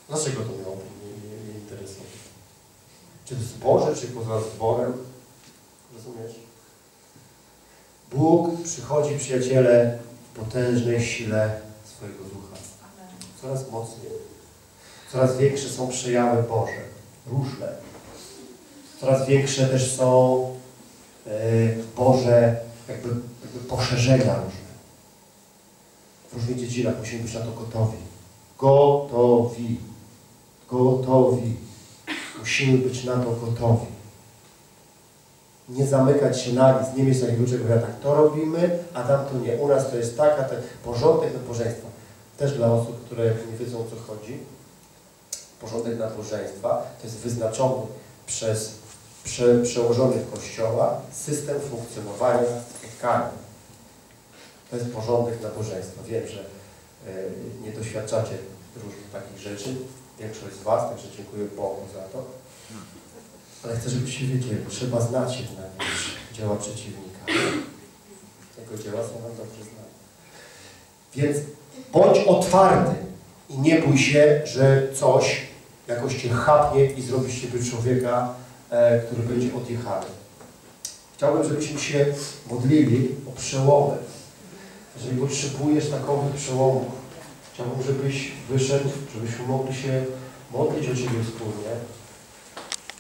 Dlaczego to mnie nie, nie, nie interesuje? Czy w zborze, czy poza zborem? Rozumiesz? Bóg przychodzi, przyjaciele, w potężnej sile swojego ducha. Coraz mocniej. Coraz większe są przejawy Boże. Różne. Coraz większe też są e, Boże jakby, jakby poszerzenia różne. W różnych dziedzinach musimy być na to gotowi. Gotowi. Gotowi. Musimy być na to gotowi. Nie zamykać się na nic, nie mieć takich ludzi, które tak to robimy, a tam to nie. U nas to jest tak, a ten porządek nabożeństwa. Też dla osób, które nie wiedzą o co chodzi. Porządek nabożeństwa to jest wyznaczony przez prze, przełożonych Kościoła system funkcjonowania spotkania. To jest porządek nabożeństwa. Wiem, że y, nie doświadczacie różnych takich rzeczy. Większość z Was, także dziękuję Bogu za to. Ale chcę, żebyście wiedzieli, trzeba znać jednak dzieła przeciwnika. Jego dzieła są nam dobrze znane. Więc bądź otwarty i nie bój się, że coś jakoś cię chapnie i zrobi z ciebie człowieka, e, który będzie odjechany. Chciałbym, żebyśmy się modlili o przełomy. Jeżeli potrzebujesz takowych przełomów, chciałbym, żebyś wyszedł, żebyśmy mogli się modlić o Ciebie wspólnie.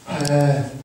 E,